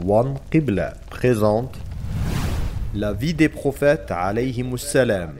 One Qibla présente la vie des prophètes alayhimus salam.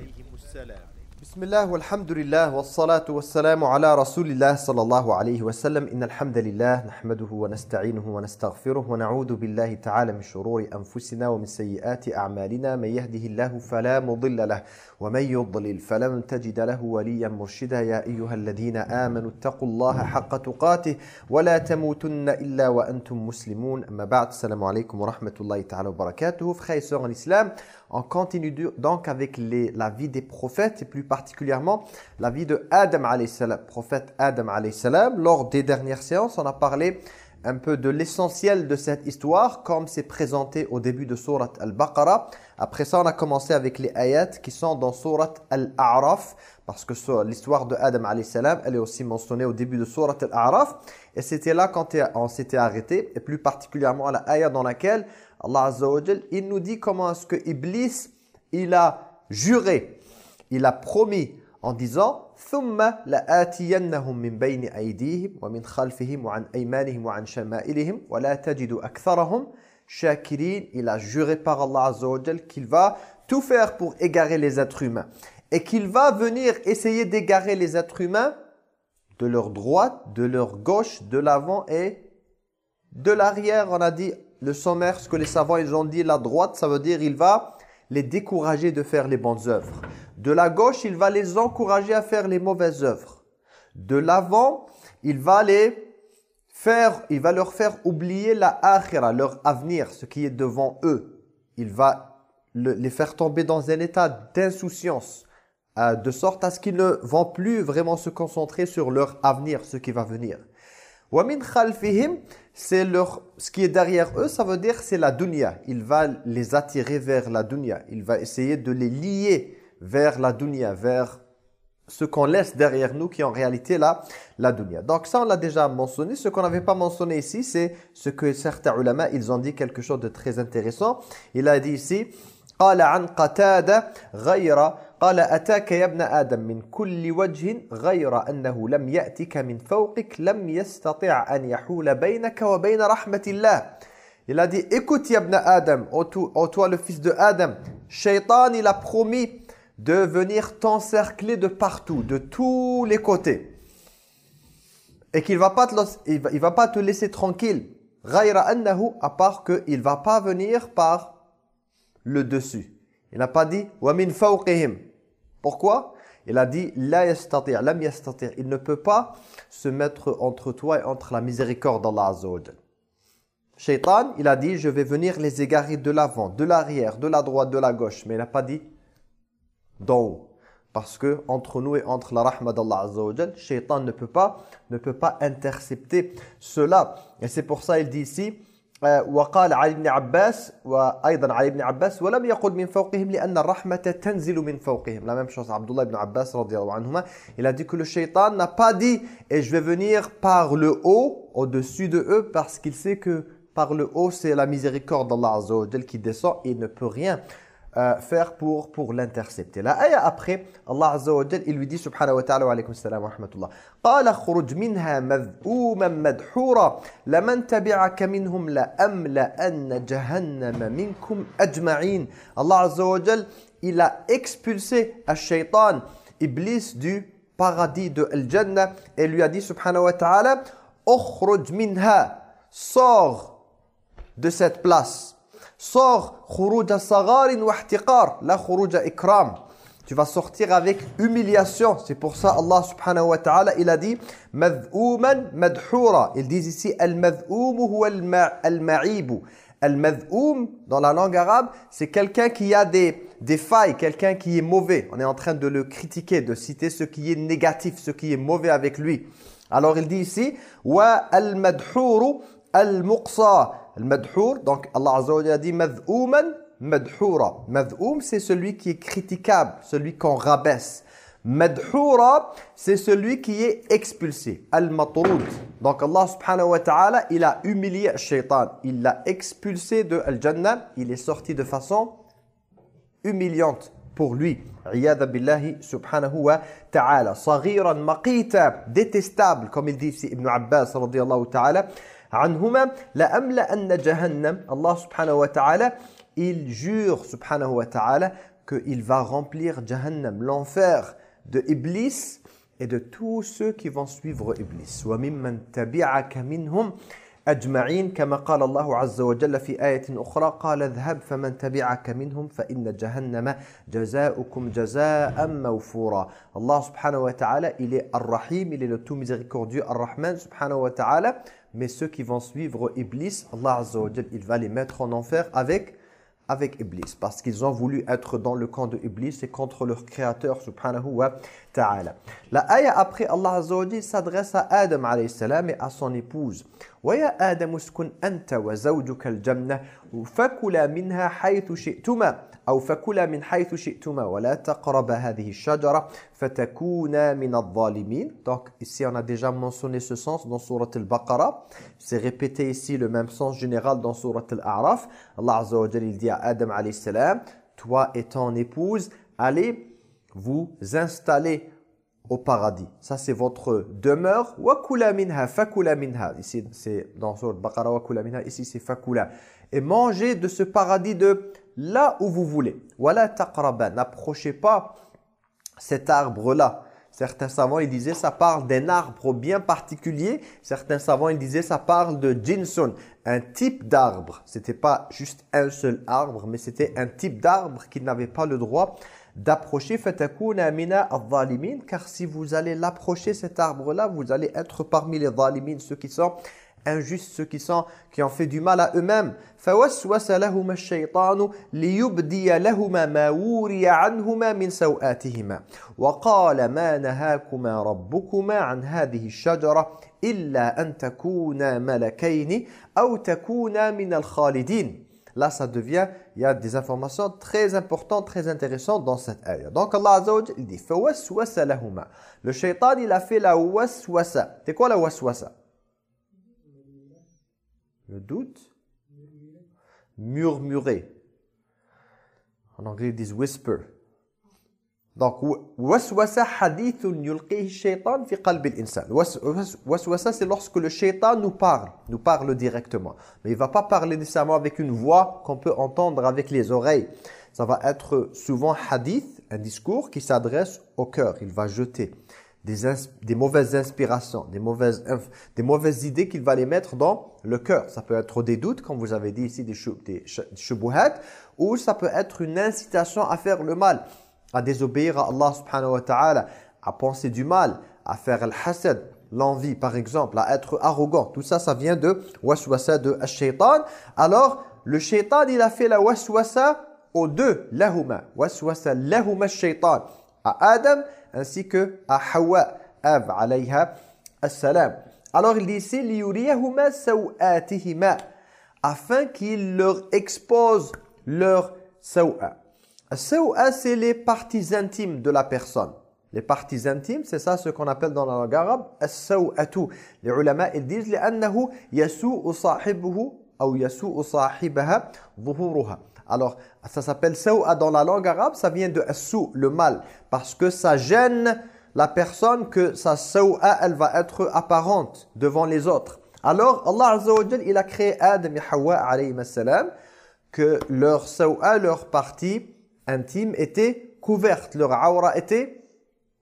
بسم الله والحمد لله والصلاة والسلام على رسول الله صلى الله عليه وسلم إن الحمد لله نحمده ونستعينه ونستغفره ونعوذ بالله تعالى من شرور أنفسنا ومن سيئات أعمالنا من يهده الله فلا مضل له ومن يضلل فلن تجد له وليا مرشدا يا أيها الذين آمنوا اتقوا الله حق تقاته ولا تموتن إلا وأنتم مسلمون أما بعد السلام عليكم ورحمة الله تعالى وبركاته sœurs en islam, on continue donc avec la vie des prophètes et plus particulièrement la vie de Adam salam, prophète Adam salam. Lors des dernières séances, on a parlé un peu de l'essentiel de cette histoire comme c'est présenté au début de Surat Al-Baqarah. Après ça, on a commencé avec les ayats qui sont dans Surat Al-A'raf parce que l'histoire de Adam salam, elle est aussi mentionnée au début de Surat Al-A'raf et c'était là quand on s'était arrêté et plus particulièrement à la ayat dans laquelle Allah Azza wa il nous dit comment est-ce que Iblis, il a juré, il a promis en disant ثم لآتينهم من بين أيديهم ومن خلفهم وعن أيمانهم وعن شمائلهم ولا تجد أكثرهم شاكرين il a juré par Allah Azza wa qu'il va tout faire pour égarer les êtres humains et qu'il va venir essayer d'égarer les êtres humains de leur droite, de leur gauche, de l'avant et de l'arrière. On a dit le sommaire, ce que les savants ils ont dit, la droite, ça veut dire il va les décourager de faire les bonnes œuvres. De la gauche, il va les encourager à faire les mauvaises œuvres. De l'avant, il va les faire, il va leur faire oublier la akhira, leur avenir, ce qui est devant eux. Il va les faire tomber dans un état d'insouciance, euh, de sorte à ce qu'ils ne vont plus vraiment se concentrer sur leur avenir, ce qui va venir. Wamin khalfihim, c'est leur, ce qui est derrière eux, ça veut dire c'est la dunya. Il va les attirer vers la dunya. Il va essayer de les lier vers la dunya, vers ce qu'on laisse derrière nous qui est en réalité là, la dunya. Donc ça, on l'a déjà mentionné. Ce qu'on n'avait pas mentionné ici, c'est ce que certains ulama, ils ont dit quelque chose de très intéressant. Il a dit ici, « Qala an qatada ghayra » قال أتاك يا ابن آدم من كل وجه غير أنه لم يأتك من فوقك لم يستطع أن يحول بينك وبين رحمة الله Il a dit, écoute Ibn Adam, ô toi le fils de Adam, Shaitan il a promis de venir t'encercler de partout, de tous les côtés. Et qu'il va pas te il va, il va pas te laisser tranquille. غير أنه, à part qu'il va pas venir par le dessus. Il n'a pas dit wa min fawqihim. Pourquoi? Il a dit la yastati', lam yastati'. Il ne peut pas se mettre entre toi et entre la miséricorde d'Allah Azza wa Shaitan, il a dit je vais venir les égarer de l'avant, de l'arrière, de la droite, de la gauche, mais il n'a pas dit d'en haut. Parce que entre nous et entre la rahma d'Allah Azza Shaitan ne peut pas ne peut pas intercepter cela. Et c'est pour ça il dit ici وقال علي بن عباس وأيضا علي بن عباس ولم يقل من فوقهم لأن الرحمة تنزل من فوقهم la même chose Abdullah ibn Abbas radiallahu anhuma il a dit que le shaitan n'a pas dit et je vais venir par le haut au-dessus de eux parce qu'il sait que par le haut c'est la miséricorde d'Allah Azza wa qui descend et il ne peut rien euh, faire pour, pour l'intercepter. La ayah après, Allah Azza wa il lui dit subhanahu wa ta'ala wa alaykum salam wa rahmatullah. قال خرج منها مذءوما مدحورا لمن تبعك منهم لأملأن جهنم منكم أجمعين. Allah Azza wa il a expulsé shaitan, Iblis du paradis de Al-Jannah et lui a dit subhanahu wa ta'ala اخرج منها sors de cette place Sors khuruja sagarin wa la khuruja ikram. Tu vas sortir avec humiliation. C'est pour ça Allah subhanahu wa ta'ala, il a dit madhouman madhura. Ils disent ici al-madhoum huwa al-ma'ib. Al-madhoum dans la langue arabe, c'est quelqu'un qui a des des failles, quelqu'un qui est mauvais. On est en train de le critiquer, de citer ce qui est négatif, ce qui est mauvais avec lui. Alors il dit ici wa al-madhuru al-muqsa. Al-madhour, donc Allah Azza wa a dit. Madhoum, c'est celui qui est critiquable, celui qu'on rabaisse. Madhoura, c'est celui qui est expulsé. Al-matroud. Donc Allah subhanahu wa ta'ala, il a humilié shaitan. Il l'a expulsé de Al-Jannah. Il est sorti de façon humiliante pour lui. Iyadha billahi subhanahu wa ta'ala. Saghiran maqita, détestable, comme il dit ici Ibn Abbas radiyallahu ta'ala. عنهما لأملأن جهنم Allah subhanahu wa ta'ala il jure subhanahu wa ta'ala qu'il va remplir Jahannam l'enfer de Iblis et de tous ceux qui vont suivre Iblis وممن تبعك منهم أجمعين كما قال الله عز وجل في آية أخرى قال اذهب فمن تبعك منهم فإن جهنم جزاؤكم جزاء موفورا subhanahu wa ta'ala il est Ar-Rahim il est le tout miséricordieux subhanahu wa ta'ala mais ceux qui vont suivre Iblis Allah wa jalla il va les mettre en enfer avec avec Iblis parce qu'ils ont voulu être dans le camp de Iblis et contre leur créateur subhanahu wa ta'ala. La ayah après Allah Azza wa s'adresse à Adam alayhi salam et à son épouse. وَيَا آدَمُ اسْكُنْ أَنْتَ وَزَوْجُكَ الْجَنَّةِ فَكُلَا مِنْهَا حَيْثُ شِئْتُمَا أو فكلا من حيث شئتما ولا تقربا هذه الشجرة فتكونا من الظالمين donc ici on a déjà mentionné ce sens dans surat al-Baqarah c'est répété ici le même sens général dans surat al-A'raf Allah Azza wa Jalla il dit à Adam alayhi salam toi et ton épouse allez vous installer au paradis. Ça, c'est votre demeure. Wakula minha, fakula minha. Ici, c'est dans surat Baqarah, wakula minha. Ici, c'est fakula. Et mangez de ce paradis de là où vous voulez. Wala taqraba, n'approchez pas cet arbre-là. Certains savants, ils disaient, ça parle d'un arbre bien particulier. Certains savants, ils disaient, ça parle de jinsun, un type d'arbre. C'était pas juste un seul arbre, mais c'était un type d'arbre qui n'avait pas le droit d'approcher. Fatakuna mina adh-dhalimin car si vous allez l'approcher cet arbre là vous allez être parmi les dhalimin ceux qui sont injustes ceux qui sont qui ont fait du mal à eux-mêmes. Fawaswasa lahum ash-shaytanu liyubdi lahum ma wuriya anhuma min sawatihima. Wa qala ma nahakuma rabbukuma an hadhihi ash-shajara illa an takuna malakayn aw takuna min al-khalidin. Là, ça devient, il y a des informations très importantes, très intéressantes dans cette ayah. Donc Allah Azza wa il dit فَوَسْوَسَ لَهُمَا Le shaitan, il a fait la waswasa. C'est quoi la waswasa Le doute Murmurer. En anglais, ils disent whisper. Donc, waswasa hadithun yulqihi shaitan fi qalbi l'insan. Waswasa, c'est lorsque le shaitan nous parle, nous parle directement. Mais il ne va pas parler nécessairement avec une voix qu'on peut entendre avec les oreilles. Ça va être souvent hadith, un discours qui s'adresse au cœur. Il va jeter des, des mauvaises inspirations, des mauvaises, des mauvaises idées qu'il va les mettre dans le cœur. Ça peut être des doutes, comme vous avez dit ici, des, shubuhat, ou ça peut être une incitation à faire le mal à désobéir à Allah subhanahu wa ta'ala, à penser du mal, à faire al-hasad, l'envie par exemple, à être arrogant. Tout ça, ça vient de waswasa de shaitan. Alors, le shaitan, il a fait la waswasa aux deux, lahuma. Waswasa lahuma shaitan. À Adam ainsi que à Hawa, Av alayha assalam. Alors il dit ici, liyuriyahuma sawatihima afin qu'il leur expose leur sawa. Sawa, c'est les parties intimes de la personne. Les parties intimes, c'est ça ce qu'on appelle dans la langue arabe as-sawatu. Les ulama ils disent لأنه يسوء صاحبه أو يسوء صاحبها ظهورها. Alors, ça s'appelle sawa dans la langue arabe, ça vient de as le mal parce que ça gêne la personne que sa sawa elle va être apparente devant les autres. Alors, Allah Azza wa il a créé Adam et Hawa alayhi salam que leur sawa, leur partie intime était couverte, leur aura était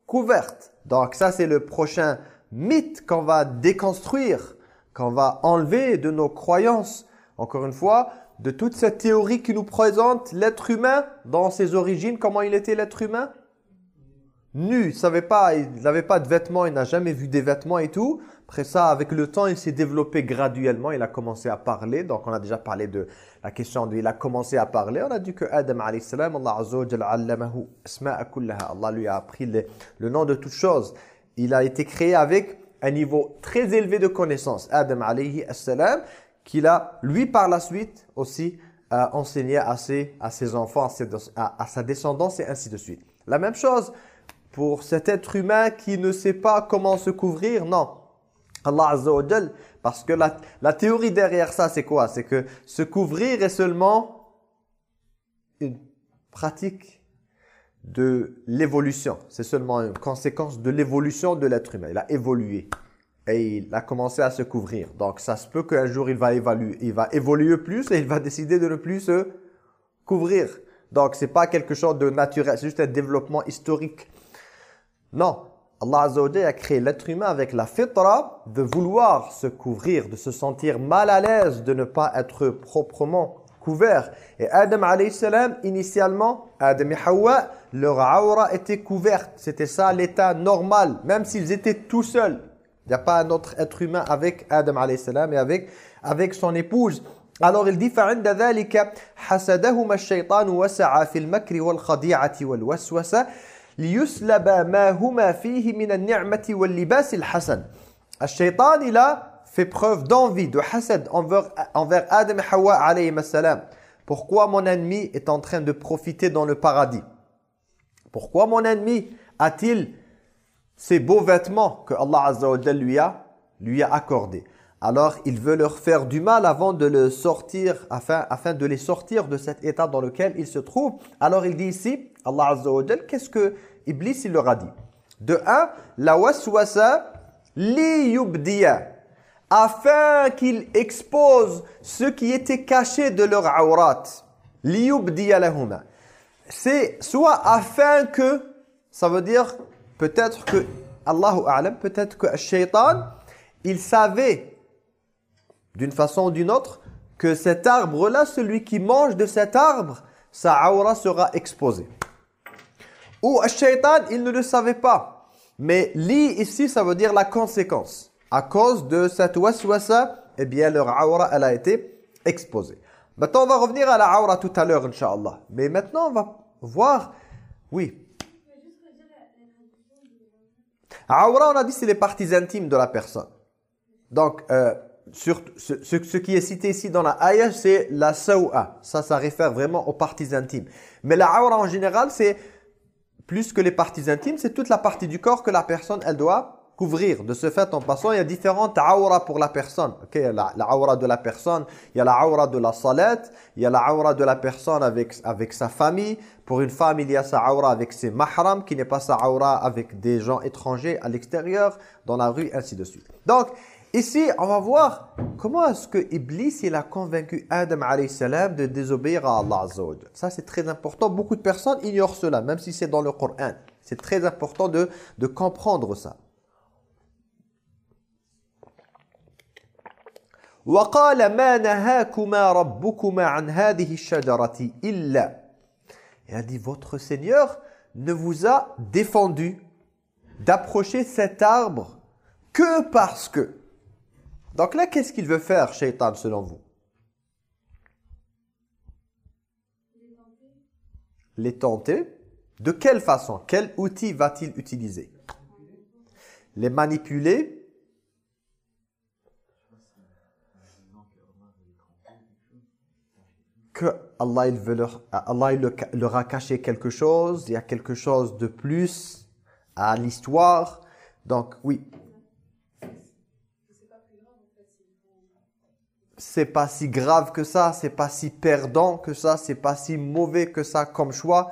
couverte. Donc ça c'est le prochain mythe qu'on va déconstruire, qu'on va enlever de nos croyances. Encore une fois, de toute cette théorie qui nous présente l'être humain dans ses origines, comment il était l'être humain Nu, il savait pas, il n'avait pas de vêtements, il n'a jamais vu des vêtements et tout. Après ça, avec le temps, il s'est développé graduellement, il a commencé à parler. Donc on a déjà parlé de la question de il a commencé à parler. On a dit que Adam alayhi salam, Allah azza wa Allah lui a appris le, nom de toutes choses. Il a été créé avec un niveau très élevé de connaissance. Adam alayhi salam, qu'il a lui par la suite aussi euh, enseigné à ses, à ses enfants, à sa descendance et ainsi de suite. La même chose pour cet être humain qui ne sait pas comment se couvrir, non. Allah Azza wa parce que la, théorie derrière ça, c'est quoi? C'est que se couvrir est seulement une pratique de l'évolution. C'est seulement une conséquence de l'évolution de l'être humain. Il a évolué. et il a commencé à se couvrir. Donc ça se peut qu'un jour il va il va évoluer plus et il va décider de ne plus se couvrir. Donc c'est pas quelque chose de naturel, c'est juste un développement historique. Non, Allah Azza wa a créé l'être humain avec la fitra de vouloir se couvrir, de se sentir mal à l'aise, de ne pas être proprement couvert. Et Adam alayhi salam, initialement, Adam et Hawa, leur aura était couverte. C'était ça l'état normal, même s'ils étaient tout seuls. Il n'y a pas un autre être humain avec Adam alayhi salam et avec, avec son épouse. Alors il dit فعند ذلك حسدهما الشيطان وسعى في المكر والخديعة والوسوسة Shaitan, il a fait preuve d'envie, de hasad envers, envers Adam et Hawa alayhi. Pourquoi mon ennemi est en train de profiter dans le paradis? Pourquoi mon ennemi a-t-il ces beaux vêtements que Allah Azza lui a, lui a accordés? Alors il veut leur faire du mal avant de sortir, afin, afin de les sortir de cet état dans lequel ils se trouvent. Alors il dit ici, Allah Azza wa qu'est-ce que Iblis il leur a dit? De un, la waswasa li yubdiya, afin qu'ils exposent ce qui était caché de leur awrat. Li yubdiya lahuma. C'est soit afin que, ça veut dire peut-être que, Allahu A'lam, peut-être que le shaitan, il savait d'une façon ou d'une autre, que cet arbre-là, celui qui mange de cet arbre, sa aura sera exposée. Ou shaitan, il ne le savait pas. Mais li ici, ça veut dire la conséquence. À cause de cette waswasa, eh bien leur aura, elle a été exposée. Maintenant, on va revenir à la aura tout à l'heure, Inch'Allah. Mais maintenant, on va voir... Oui. Aura, on a dit, c'est les parties intimes de la personne. Donc, euh, sur, ce, qui est cité ici dans la ayah, c'est la sawa. Ça, ça réfère vraiment aux parties intimes. Mais la aura en général, c'est plus que les parties intimes, c'est toute la partie du corps que la personne, elle doit couvrir. De ce fait, en passant, il y a différentes auras pour la personne. Ok, il y a la, aura de la personne, il y a la aura de la salat, il y a la aura de la personne avec, avec sa famille. Pour une femme, il y a sa aura avec ses mahram, qui n'est pas sa aura avec des gens étrangers à l'extérieur, dans la rue, ainsi de suite. Donc, Ici, on va voir comment est-ce que Iblis il a convaincu Adam salam de désobéir à Allah Azza Ça, c'est très important. Beaucoup de personnes ignorent cela, même si c'est dans le Coran. C'est très important de, de comprendre ça. وقال ما نهاكما ربكما عن هذه الشجرة إلا Il a dit, votre Seigneur ne vous a défendu d'approcher cet arbre que parce que donc là, qu'est-ce qu'il veut faire, Shaitan, selon vous? Les tenter. De quelle façon? Quel outil va-t-il utiliser? Les manipuler? Que Allah, il veut leur, Allah il leur a caché quelque chose, il y a quelque chose de plus à l'histoire. Donc oui, c'est pas si grave que ça, c'est pas si perdant que ça, c'est pas si mauvais que ça comme choix.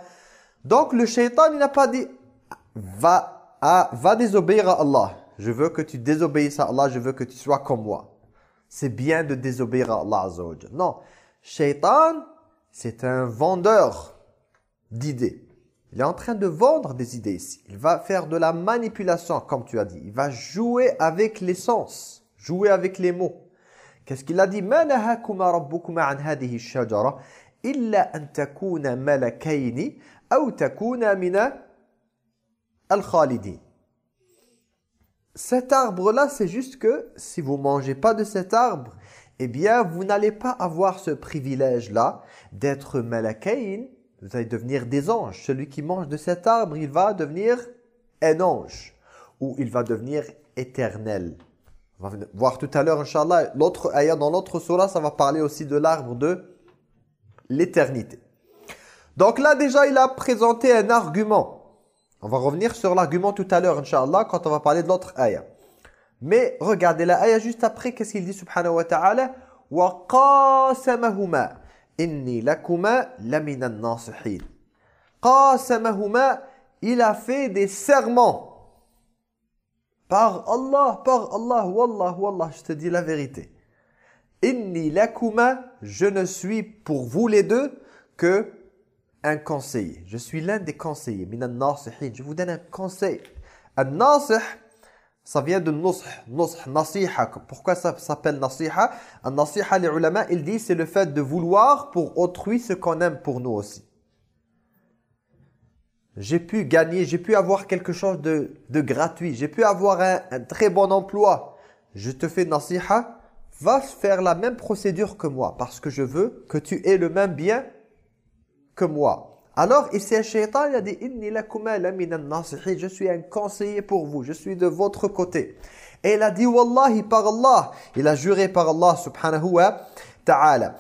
Donc le shaitan, il n'a pas dit va, à, va désobéir à Allah. Je veux que tu désobéisses à Allah, je veux que tu sois comme moi. C'est bien de désobéir à Allah Azza Non, shaitan, c'est un vendeur d'idées. Il est en train de vendre des idées ici. Il va faire de la manipulation, comme tu as dit. Il va jouer avec l'essence, jouer avec les mots. Qu'est-ce qu'il a dit ما نهاكما ربكما عن هذه الشجرة إلا أن تكونا ملكين أو تكونا من الخالدين Cet arbre-là, c'est juste que si vous mangez pas de cet arbre, eh bien, vous n'allez pas avoir ce privilège-là d'être malakain. Vous allez devenir des anges. Celui qui mange de cet arbre, il va devenir un ange. Ou il va devenir éternel. On va voir tout à l'heure, Inch'Allah, l'autre ayah dans l'autre surah, ça va parler aussi de l'arbre de l'éternité. Donc là, déjà, il a présenté un argument. On va revenir sur l'argument tout à l'heure, Inch'Allah, quand on va parler de l'autre ayah. Mais regardez la ayah juste après, qu'est-ce qu'il dit, subhanahu wa ta'ala « Wa qasamahuma inni lakuma laminan nasihin » Qasamahuma, il a fait des serments par Allah, par Allah, wallah, wallah, je te dis la vérité. Inni lakuma, je ne suis pour vous les deux que un conseiller. Je suis l'un des conseillers. Minan je vous donne un conseil. Un nasih, ça vient de nush, nush, nasiha. Pourquoi ça s'appelle nasiha? Un nasiha, les ulama, ils disent c'est le fait de vouloir pour autrui ce qu'on aime pour nous aussi. J'ai pu gagner, j'ai pu avoir quelque chose de, de gratuit, j'ai pu avoir un, un, très bon emploi. Je te fais nasiha, va faire la même procédure que moi parce que je veux que tu aies le même bien que moi. Alors, ici, un shaitan, il a dit Inni Je suis un conseiller pour vous, je suis de votre côté. Et il a dit Wallahi par Allah. Il a juré par Allah subhanahu wa ta'ala.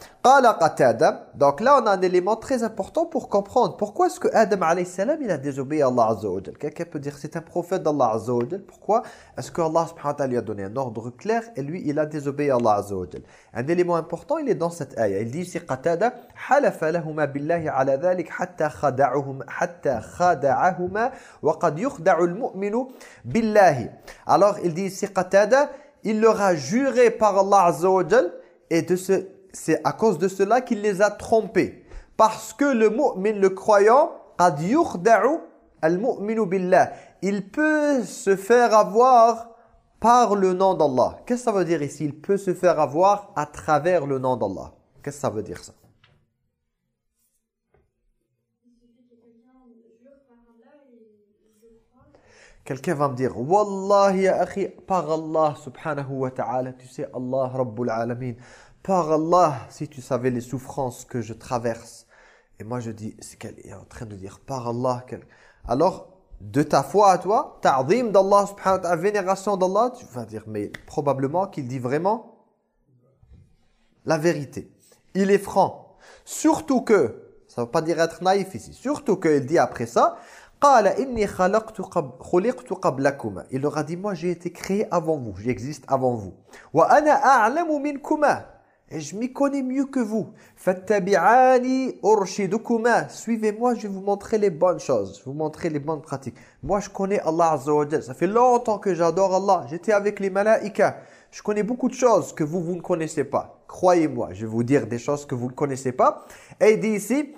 Donc là, on a un élément très important pour comprendre. Pourquoi est-ce que Adam alayhi salam, il a désobéi à Allah azza wa Quelqu'un peut dire c'est un prophète d'Allah azza wa Pourquoi est-ce que Allah subhanahu wa ta'ala lui a donné un ordre clair et lui, il a désobéi à Allah azza wa Un élément important, il est dans cette ayah. Il dit ici Qatada halafa lahuma billahi ala dhalik hatta khada'uhuma hatta khada'ahuma wa qad yukhda'u al-mu'minu billahi. Alors, il dit ici il leur a juré par Allah azza wa et de ce c'est à cause de cela qu'il les a trompés. Parce que le mu'min, le croyant, il peut se faire avoir par le nom d'Allah. Qu'est-ce que ça veut dire ici? Il peut se faire avoir à travers le nom d'Allah. Qu'est-ce que ça veut dire ça? Quelqu'un va me dire Wallahi ya par Allah subhanahu wa ta'ala, tu sais Allah Rabbul Alamin. Par Allah, si tu savais les souffrances que je traverse. Et moi je dis, c'est qu'elle est en train de dire, par Allah. Alors, de ta foi à toi, ta'zim d'Allah, subhanahu wa ta'ala, vénération d'Allah, tu vas dire, mais probablement qu'il dit vraiment la vérité. Il est franc. Surtout que, ça ne veut pas dire être naïf ici, surtout qu'il dit après ça, il leur a dit, moi j'ai été créé avant vous, j'existe avant vous. Et je m'y connais mieux que vous. Suivez-moi, je vais vous montrer les bonnes choses. Je vais vous montrer les bonnes pratiques. Moi, je connais Allah Azza wa Ça fait longtemps que j'adore Allah. J'étais avec les malaïkas. Je connais beaucoup de choses que vous, vous ne connaissez pas. Croyez-moi, je vais vous dire des choses que vous ne connaissez pas. Et il dit ici,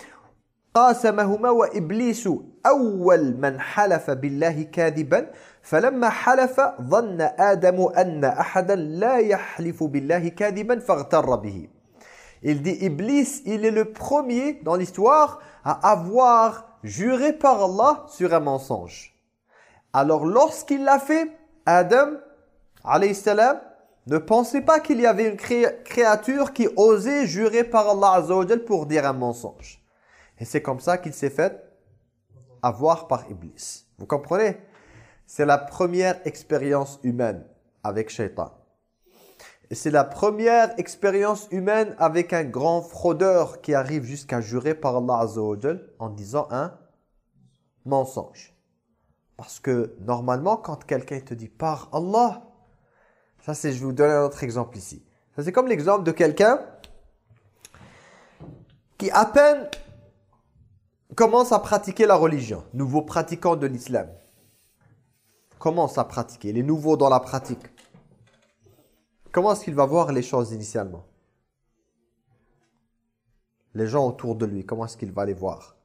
قاسمهما وإبليس أول من حلف بالله كاذبا فلما حلف ظن آدم أن أحدا لا يحلف بالله كاذبا فاغتر به Il dit Iblis, il est le premier dans l'histoire à avoir juré par Allah sur un mensonge. Alors lorsqu'il l'a fait, Adam, alayhi salam, ne pensait pas qu'il y avait une créature qui osait jurer par Allah azza pour dire un mensonge. Et c'est comme ça qu'il s'est fait avoir par Iblis. Vous comprenez C'est la première expérience humaine avec Shaitan. Et c'est la première expérience humaine avec un grand fraudeur qui arrive jusqu'à jurer par Allah en disant un mensonge. Parce que normalement, quand quelqu'un te dit par Allah, ça c'est, je vais vous donner un autre exemple ici. Ça c'est comme l'exemple de quelqu'un qui à peine commence à pratiquer la religion, nouveaux pratiquants de l'islam, commence à pratiquer, les nouveaux dans la pratique, comment est-ce qu'il va voir les choses initialement? Les gens autour de lui, comment est-ce qu'il va les voir?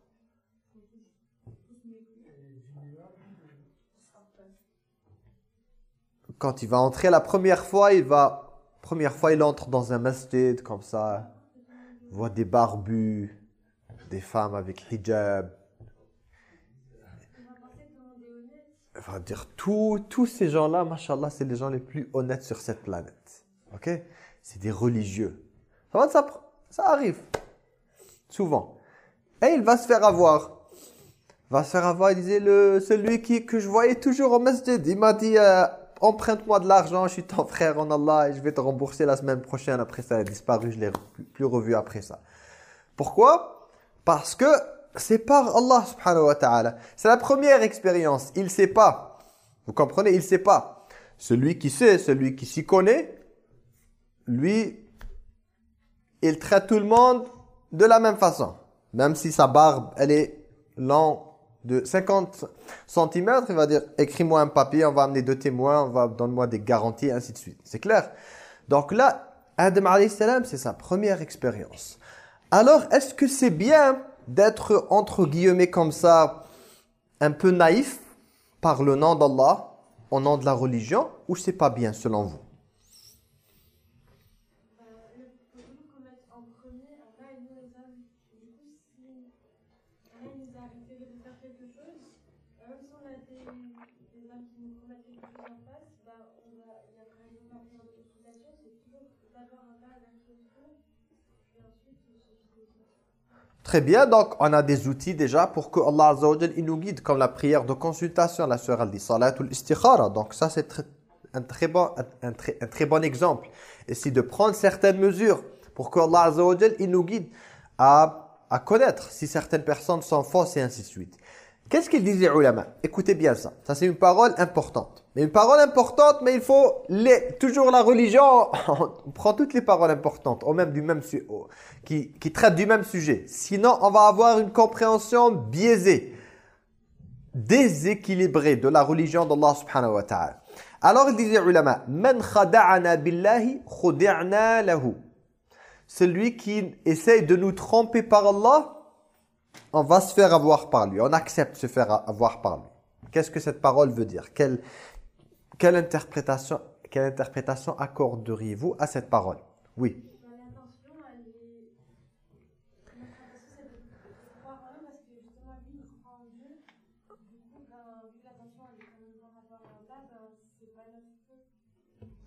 Quand il va entrer la première fois, il va première fois il entre dans un masjid comme ça, il voit des barbus, des femmes avec hijab. Va dire, tous ces gens-là, machallah, c'est les gens les plus honnêtes sur cette planète. Ok? C'est des religieux. Ça, ça, ça arrive. Souvent. Et il va se faire avoir. Il va se faire avoir, il disait, le, celui qui, que je voyais toujours au masjid. Il m'a dit, euh, emprunte-moi de l'argent, je suis ton frère en Allah et je vais te rembourser la semaine prochaine. Après ça, il a disparu, je l'ai plus revu après ça. Pourquoi? Parce que c'est par Allah subhanahu wa ta'ala. C'est la première expérience. Il ne sait pas. Vous comprenez? Il ne sait pas. Celui qui sait, celui qui s'y connaît, lui, il traite tout le monde de la même façon. Même si sa barbe, elle est longue, de 50 cm, il va dire écris-moi un papier, on va amener deux témoins, on va donne-moi des garanties, ainsi de suite. C'est clair? Donc là, Adam c'est sa première expérience. Alors, est-ce que c'est bien d'être entre guillemets comme ça, un peu naïf par le nom d'Allah, au nom de la religion, ou c'est pas bien selon vous? Très bien, donc on a des outils déjà pour que Allah Azza nous guide, comme la prière de consultation, la sœur elle dit salatul istikhara. Donc ça c'est un, très bon, exemple. Et c'est de prendre certaines mesures pour que Allah Azza nous guide à, à connaître si certaines personnes sont fausses et ainsi de suite. Qu'est-ce qu'il disait ulama Écoutez bien ça. Ça, c'est une parole importante. Mais une parole importante, mais il faut les, toujours la religion. On prend toutes les paroles importantes au même, du même, qui, qui traitent du même sujet. Sinon, on va avoir une compréhension biaisée, déséquilibrée de la religion d'Allah subhanahu wa ta'ala. Alors, il disait ulama, « Man khada'ana billahi khudi'na lahu » Celui qui essaye de nous tromper par Allah, on va se faire avoir par lui. On accepte se faire avoir par lui. Qu'est-ce que cette parole veut dire? Quelle, quelle, interprétation, quelle interprétation accorderiez-vous à cette parole? Oui.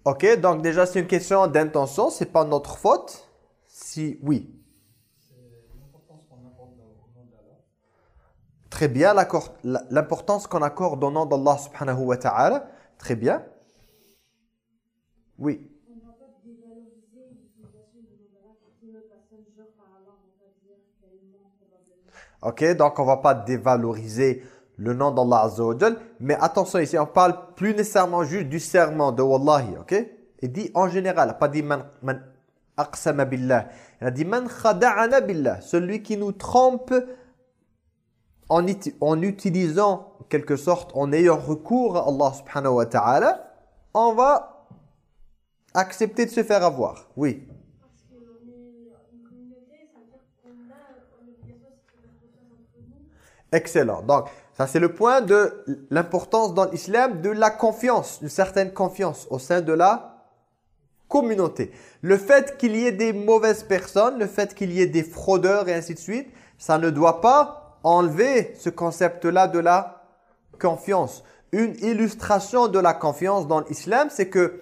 Ok, donc déjà c'est une question d'intention, c'est pas notre faute. Si oui. Très bien, l'importance qu'on accorde au nom d'Allah subhanahu wa ta'ala. Très bien. Oui. Ok, donc on va pas dévaloriser le nom d'Allah Azza Mais attention ici, on parle plus nécessairement juste du serment de Wallahi, ok? Il dit en général, pas dit man, man aqsama billah. Il a dit man khada'ana billah, celui qui nous trompe en, en utilisant, en quelque sorte, en ayant recours à Allah subhanahu wa ta'ala, on va accepter de se faire avoir. Oui. Excellent. Donc, ça c'est le point de l'importance dans l'islam de la confiance, une certaine confiance au sein de la communauté. Le fait qu'il y ait des mauvaises personnes, le fait qu'il y ait des fraudeurs et ainsi de suite, ça ne doit pas enlever ce concept-là de la confiance. Une illustration de la confiance dans l'islam, c'est que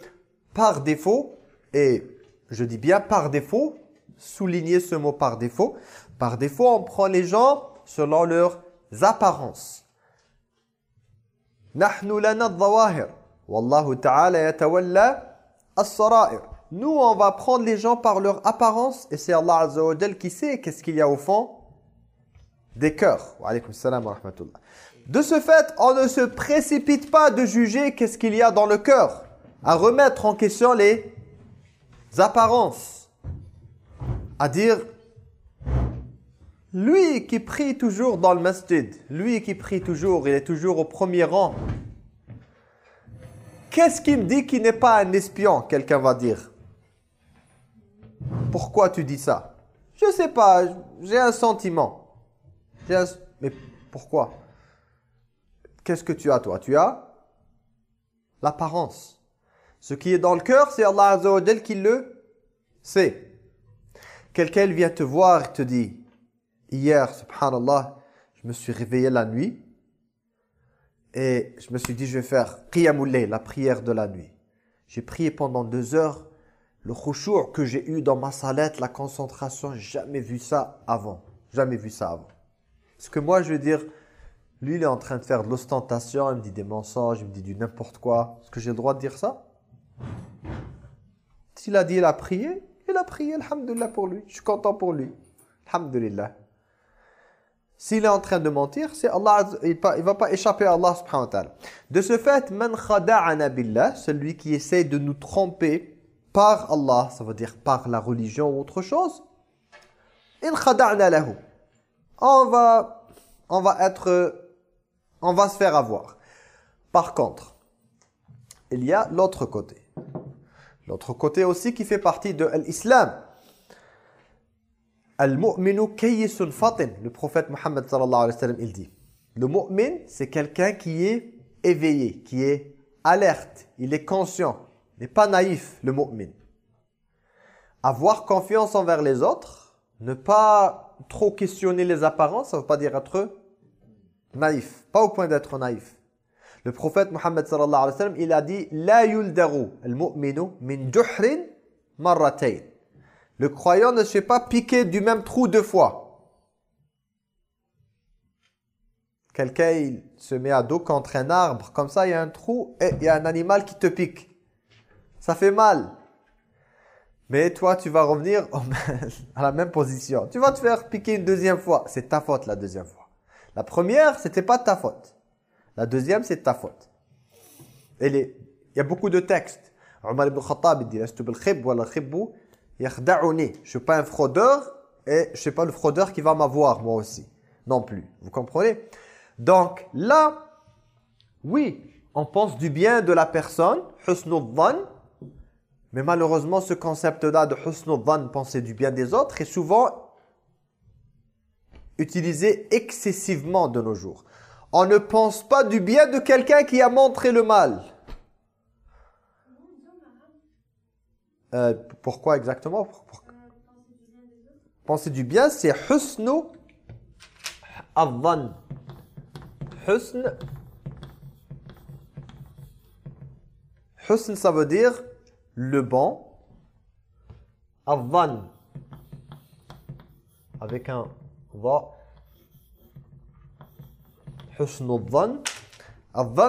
par défaut, et je dis bien par défaut, souligner ce mot par défaut, par défaut on prend les gens selon leurs apparences. Nous on va prendre les gens par leur apparence et c'est Allah Azza qui sait qu'est-ce qu'il y a au fond des cœurs. De ce fait, on ne se précipite pas de juger qu'est-ce qu'il y a dans le cœur, à remettre en question les apparences, à dire lui qui prie toujours dans le masjid, lui qui prie toujours, il est toujours au premier rang. Qu'est-ce qui me dit qu'il n'est pas un espion Quelqu'un va dire? Pourquoi tu dis ça? Je sais pas, j'ai un sentiment. Mais pourquoi? Qu'est-ce que tu as toi? Tu as l'apparence. Ce qui est dans le cœur, c'est Allah Azza wa qui le sait. Quelqu'un vient te voir et te dit Hier, subhanallah, je me suis réveillé la nuit et je me suis dit je vais faire Qiyamulay, la prière de la nuit. J'ai prié pendant deux heures. Le khushu' que j'ai eu dans ma salette, la concentration, jamais vu ça avant. Jamais vu ça avant. Parce que moi, je veux dire, lui, il est en train de faire de l'ostentation, il me dit des mensonges, il me dit du n'importe quoi. Est-ce que j'ai le droit de dire ça? S'il a dit, il a prié, il a prié, alhamdulillah pour lui. Je suis content pour lui. Alhamdulillah. S'il est en train de mentir, c'est Allah, il ne va pas échapper à Allah subhanahu. De ce fait, man khada'ana billah, celui qui essaie de nous tromper par Allah, ça veut dire par la religion ou autre chose, in khada'na lahu on va, on va être on va se faire avoir. Par contre, il y a l'autre côté. L'autre côté aussi qui fait partie de l'islam. Al-mu'minu fatin. Le prophète Mohammed sallallahu alayhi wa sallam, il dit. Le mu'min, c'est quelqu'un qui est éveillé, qui est alerte, il est conscient. N'est pas naïf, le mu'min. Avoir confiance envers les autres, ne pas trop questionner les apparences, ça ne veut pas dire être naïf. Pas au point d'être naïf. Le prophète Mohammed il a dit La al-mu'minu min. Le croyant ne se fait pas piquer du même trou deux fois. Quelqu'un il se met à dos contre un arbre, comme ça il y a un trou et il y a un animal qui te pique. Ça fait mal. Mais toi, tu vas revenir à la même position. Tu vas te faire piquer une deuxième fois. C'est ta faute la deuxième fois. La première, c'était pas ta faute. La deuxième, c'est ta faute. Il y a beaucoup de textes. Omar ibn Khattab dit Je ne suis pas un fraudeur et je ne suis pas le fraudeur qui va m'avoir moi aussi. Non plus. Vous comprenez? Donc là, oui, on pense du bien de la personne, mais malheureusement ce concept-là de husnul penser du bien des autres, est souvent utilisé excessivement de nos jours. On ne pense pas du bien de quelqu'un qui a montré le mal. Euh, pourquoi exactement? Penser du bien, c'est husnu al Husn. Husn, ça veut dire le bon. Al avec un va husnul dhann.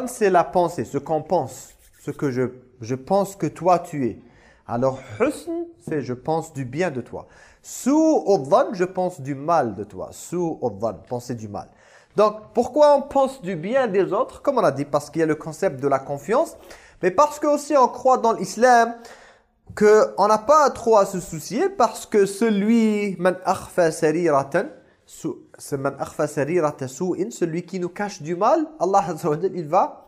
c'est la pensée, ce qu'on pense, ce que je, pense que toi tu es. Alors, husn, c'est je pense du bien de toi. Su'ud je pense du mal de toi. Dhann, penser du mal. Donc, pourquoi on pense du bien des autres Comme on a dit, parce qu'il y a le concept de la confiance, mais parce que aussi on croit dans l'islam qu'on n'a pas trop à se soucier parce que celui celui qui nous cache du mal, Allah Azza il va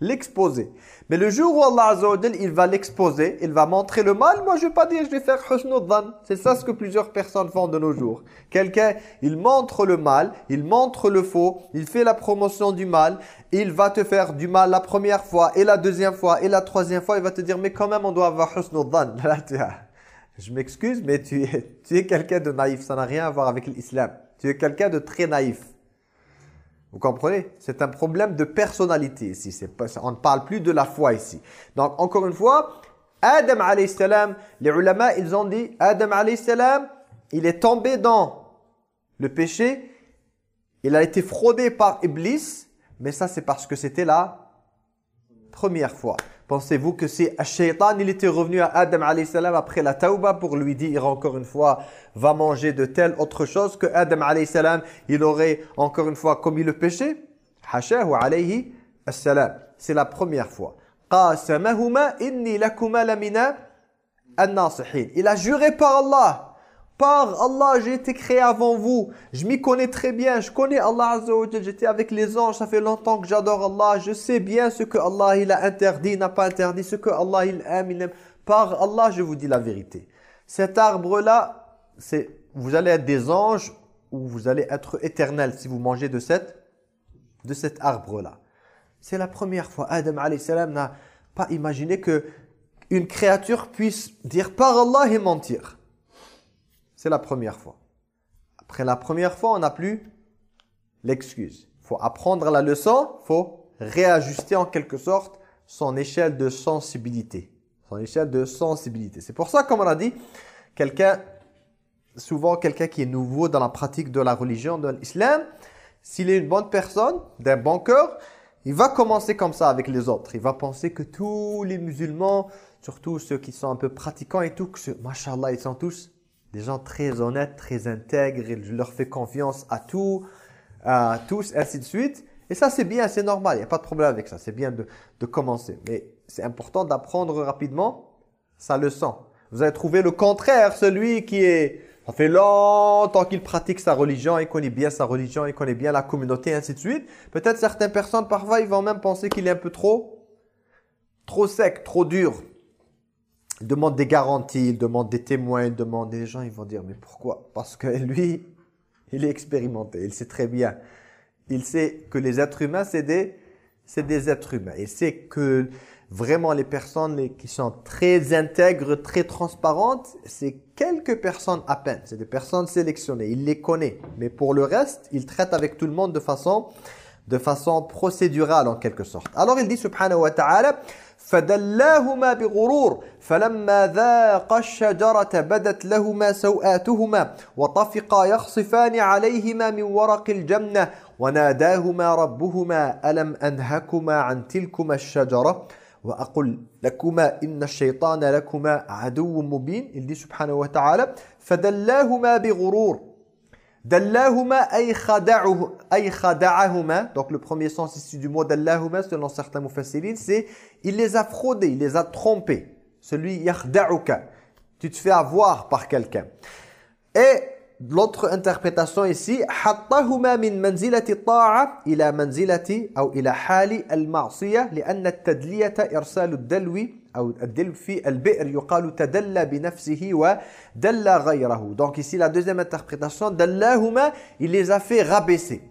l'exposer. Mais le jour où Allah Azza wa il va l'exposer, il va montrer le mal, moi je vais pas dire je vais faire husnul C'est ça ce que plusieurs personnes font de nos jours. Quelqu'un, il montre le mal, il montre le faux, il fait la promotion du mal, il va te faire du mal la première fois et la deuxième fois et la troisième fois, il va te dire mais quand même on doit avoir husnul dhan. Je m'excuse, mais tu es, tu es quelqu'un de naïf. Ça n'a rien à voir avec l'islam. Tu es quelqu'un de très naïf. Vous comprenez? C'est un problème de personnalité ici. On ne parle plus de la foi ici. Donc, encore une fois, Adam alayhi salam, les ulama, ils ont dit, Adam alayhi salam, il est tombé dans le péché, il a été fraudé par Iblis, mais ça c'est parce que c'était la première fois. Pensez-vous que c'est Shaitan, il était revenu à Adam salam après la tauba pour lui dire encore une fois va manger de telle autre chose que Adam salam il aurait encore une fois commis le péché? Hashahu alayhi salam. C'est la première fois. inni lakuma lamina Il a juré par Allah par Allah, j'ai été créé avant vous. Je m'y connais très bien. Je connais Allah Azza J'étais avec les anges. Ça fait longtemps que j'adore Allah. Je sais bien ce que Allah il a interdit, n'a pas interdit. Ce que Allah il aime, il aime. Par Allah, je vous dis la vérité. Cet arbre-là, vous allez être des anges ou vous allez être éternel si vous mangez de cet arbre-là. C'est la première fois. Adam salam n'a pas imaginé que une créature puisse dire par Allah et mentir. C'est la première fois. Après la première fois, on n'a plus l'excuse. Il faut apprendre la leçon, il faut réajuster en quelque sorte son échelle de sensibilité. Son échelle de sensibilité. C'est pour ça, comme on a dit, quelqu'un, souvent quelqu'un qui est nouveau dans la pratique de la religion, de l'islam, s'il est une bonne personne, d'un bon cœur, il va commencer comme ça avec les autres. Il va penser que tous les musulmans, surtout ceux qui sont un peu pratiquants et tout, que, machallah, ils sont tous des gens très honnêtes, très intègres, je leur fais confiance à tout, à tous, ainsi de suite. Et ça, c'est bien, c'est normal, il n'y a pas de problème avec ça, c'est bien de, de commencer. Mais c'est important d'apprendre rapidement sa leçon. Vous allez trouver le contraire, celui qui est Ça fait longtemps qu'il pratique sa religion, il connaît bien sa religion, il connaît bien la communauté, ainsi de suite. Peut-être certaines personnes, parfois, ils vont même penser qu'il est un peu trop, trop sec, trop dur. Il demande des garanties, il demande des témoins, il demande des gens, ils vont dire, mais pourquoi? Parce que lui, il est expérimenté, il sait très bien. Il sait que les êtres humains, c'est des, des êtres humains. Il sait que vraiment les personnes qui sont très intègres, très transparentes, c'est quelques personnes à peine. C'est des personnes sélectionnées. Il les connaît. Mais pour le reste, il traite avec tout le monde de façon, de façon procédurale en quelque sorte. Alors il dit subhanahu wa ta'ala فدلاهما بغرور فلما ذاقا الشجرة بدت لهما سوآتهما وطفقا يخصفان عليهما من ورق الجنة وناداهما ربهما ألم أنهكما عن تلكما الشجرة؟ وأقول لكما إن الشيطان لكما عدو مبين subhanahu wa ta'ala فدلاهما بغرور. Donc le premier sens ici du mot dallahuma selon certains mufassirines, c'est il les a fraudés, il les a trompés. Celui yakhda'uka. Tu te fais avoir par quelqu'un. Et l'autre interprétation ici حطهما من منزلة الطاعة إلى منزلة أو إلى حال المعصية لأن التدلية إرسال الدلو أو الدلو في البئر يقال تدلى بنفسه ودلى غيره donc ici la deuxième interprétation دلاهما il les a fait rabaisser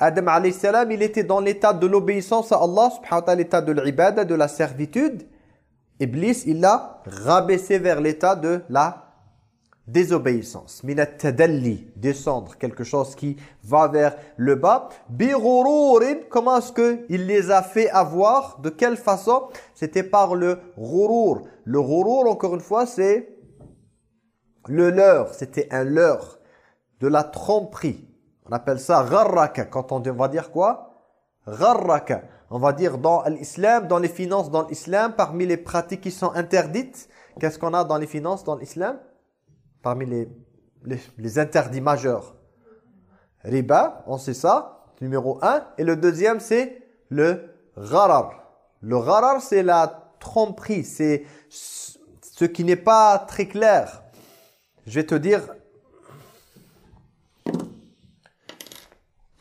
Adam alayhi salam il était dans l'état de l'obéissance à Allah subhanahu wa ta'ala l'état de l'ibada de la servitude Iblis il l'a rabaissé vers l'état de la désobéissance. Tadalli, descendre, quelque chose qui va vers le bas. Birururin, comment est-ce qu'il les a fait avoir De quelle façon? C'était par le rurur. Le rurur, encore une fois, c'est le leurre. C'était un leurre. De la tromperie. On appelle ça gharraka. Quand on va dire quoi? Gharraka. On va dire dans l'islam, dans les finances dans l'islam, parmi les pratiques qui sont interdites, qu'est-ce qu'on a dans les finances dans l'islam? Parmi les, interdits majeurs. Riba, on sait ça, numéro un. Et le deuxième, c'est le gharar. Le gharar, c'est la tromperie, c'est ce qui n'est pas très clair. Je vais te dire,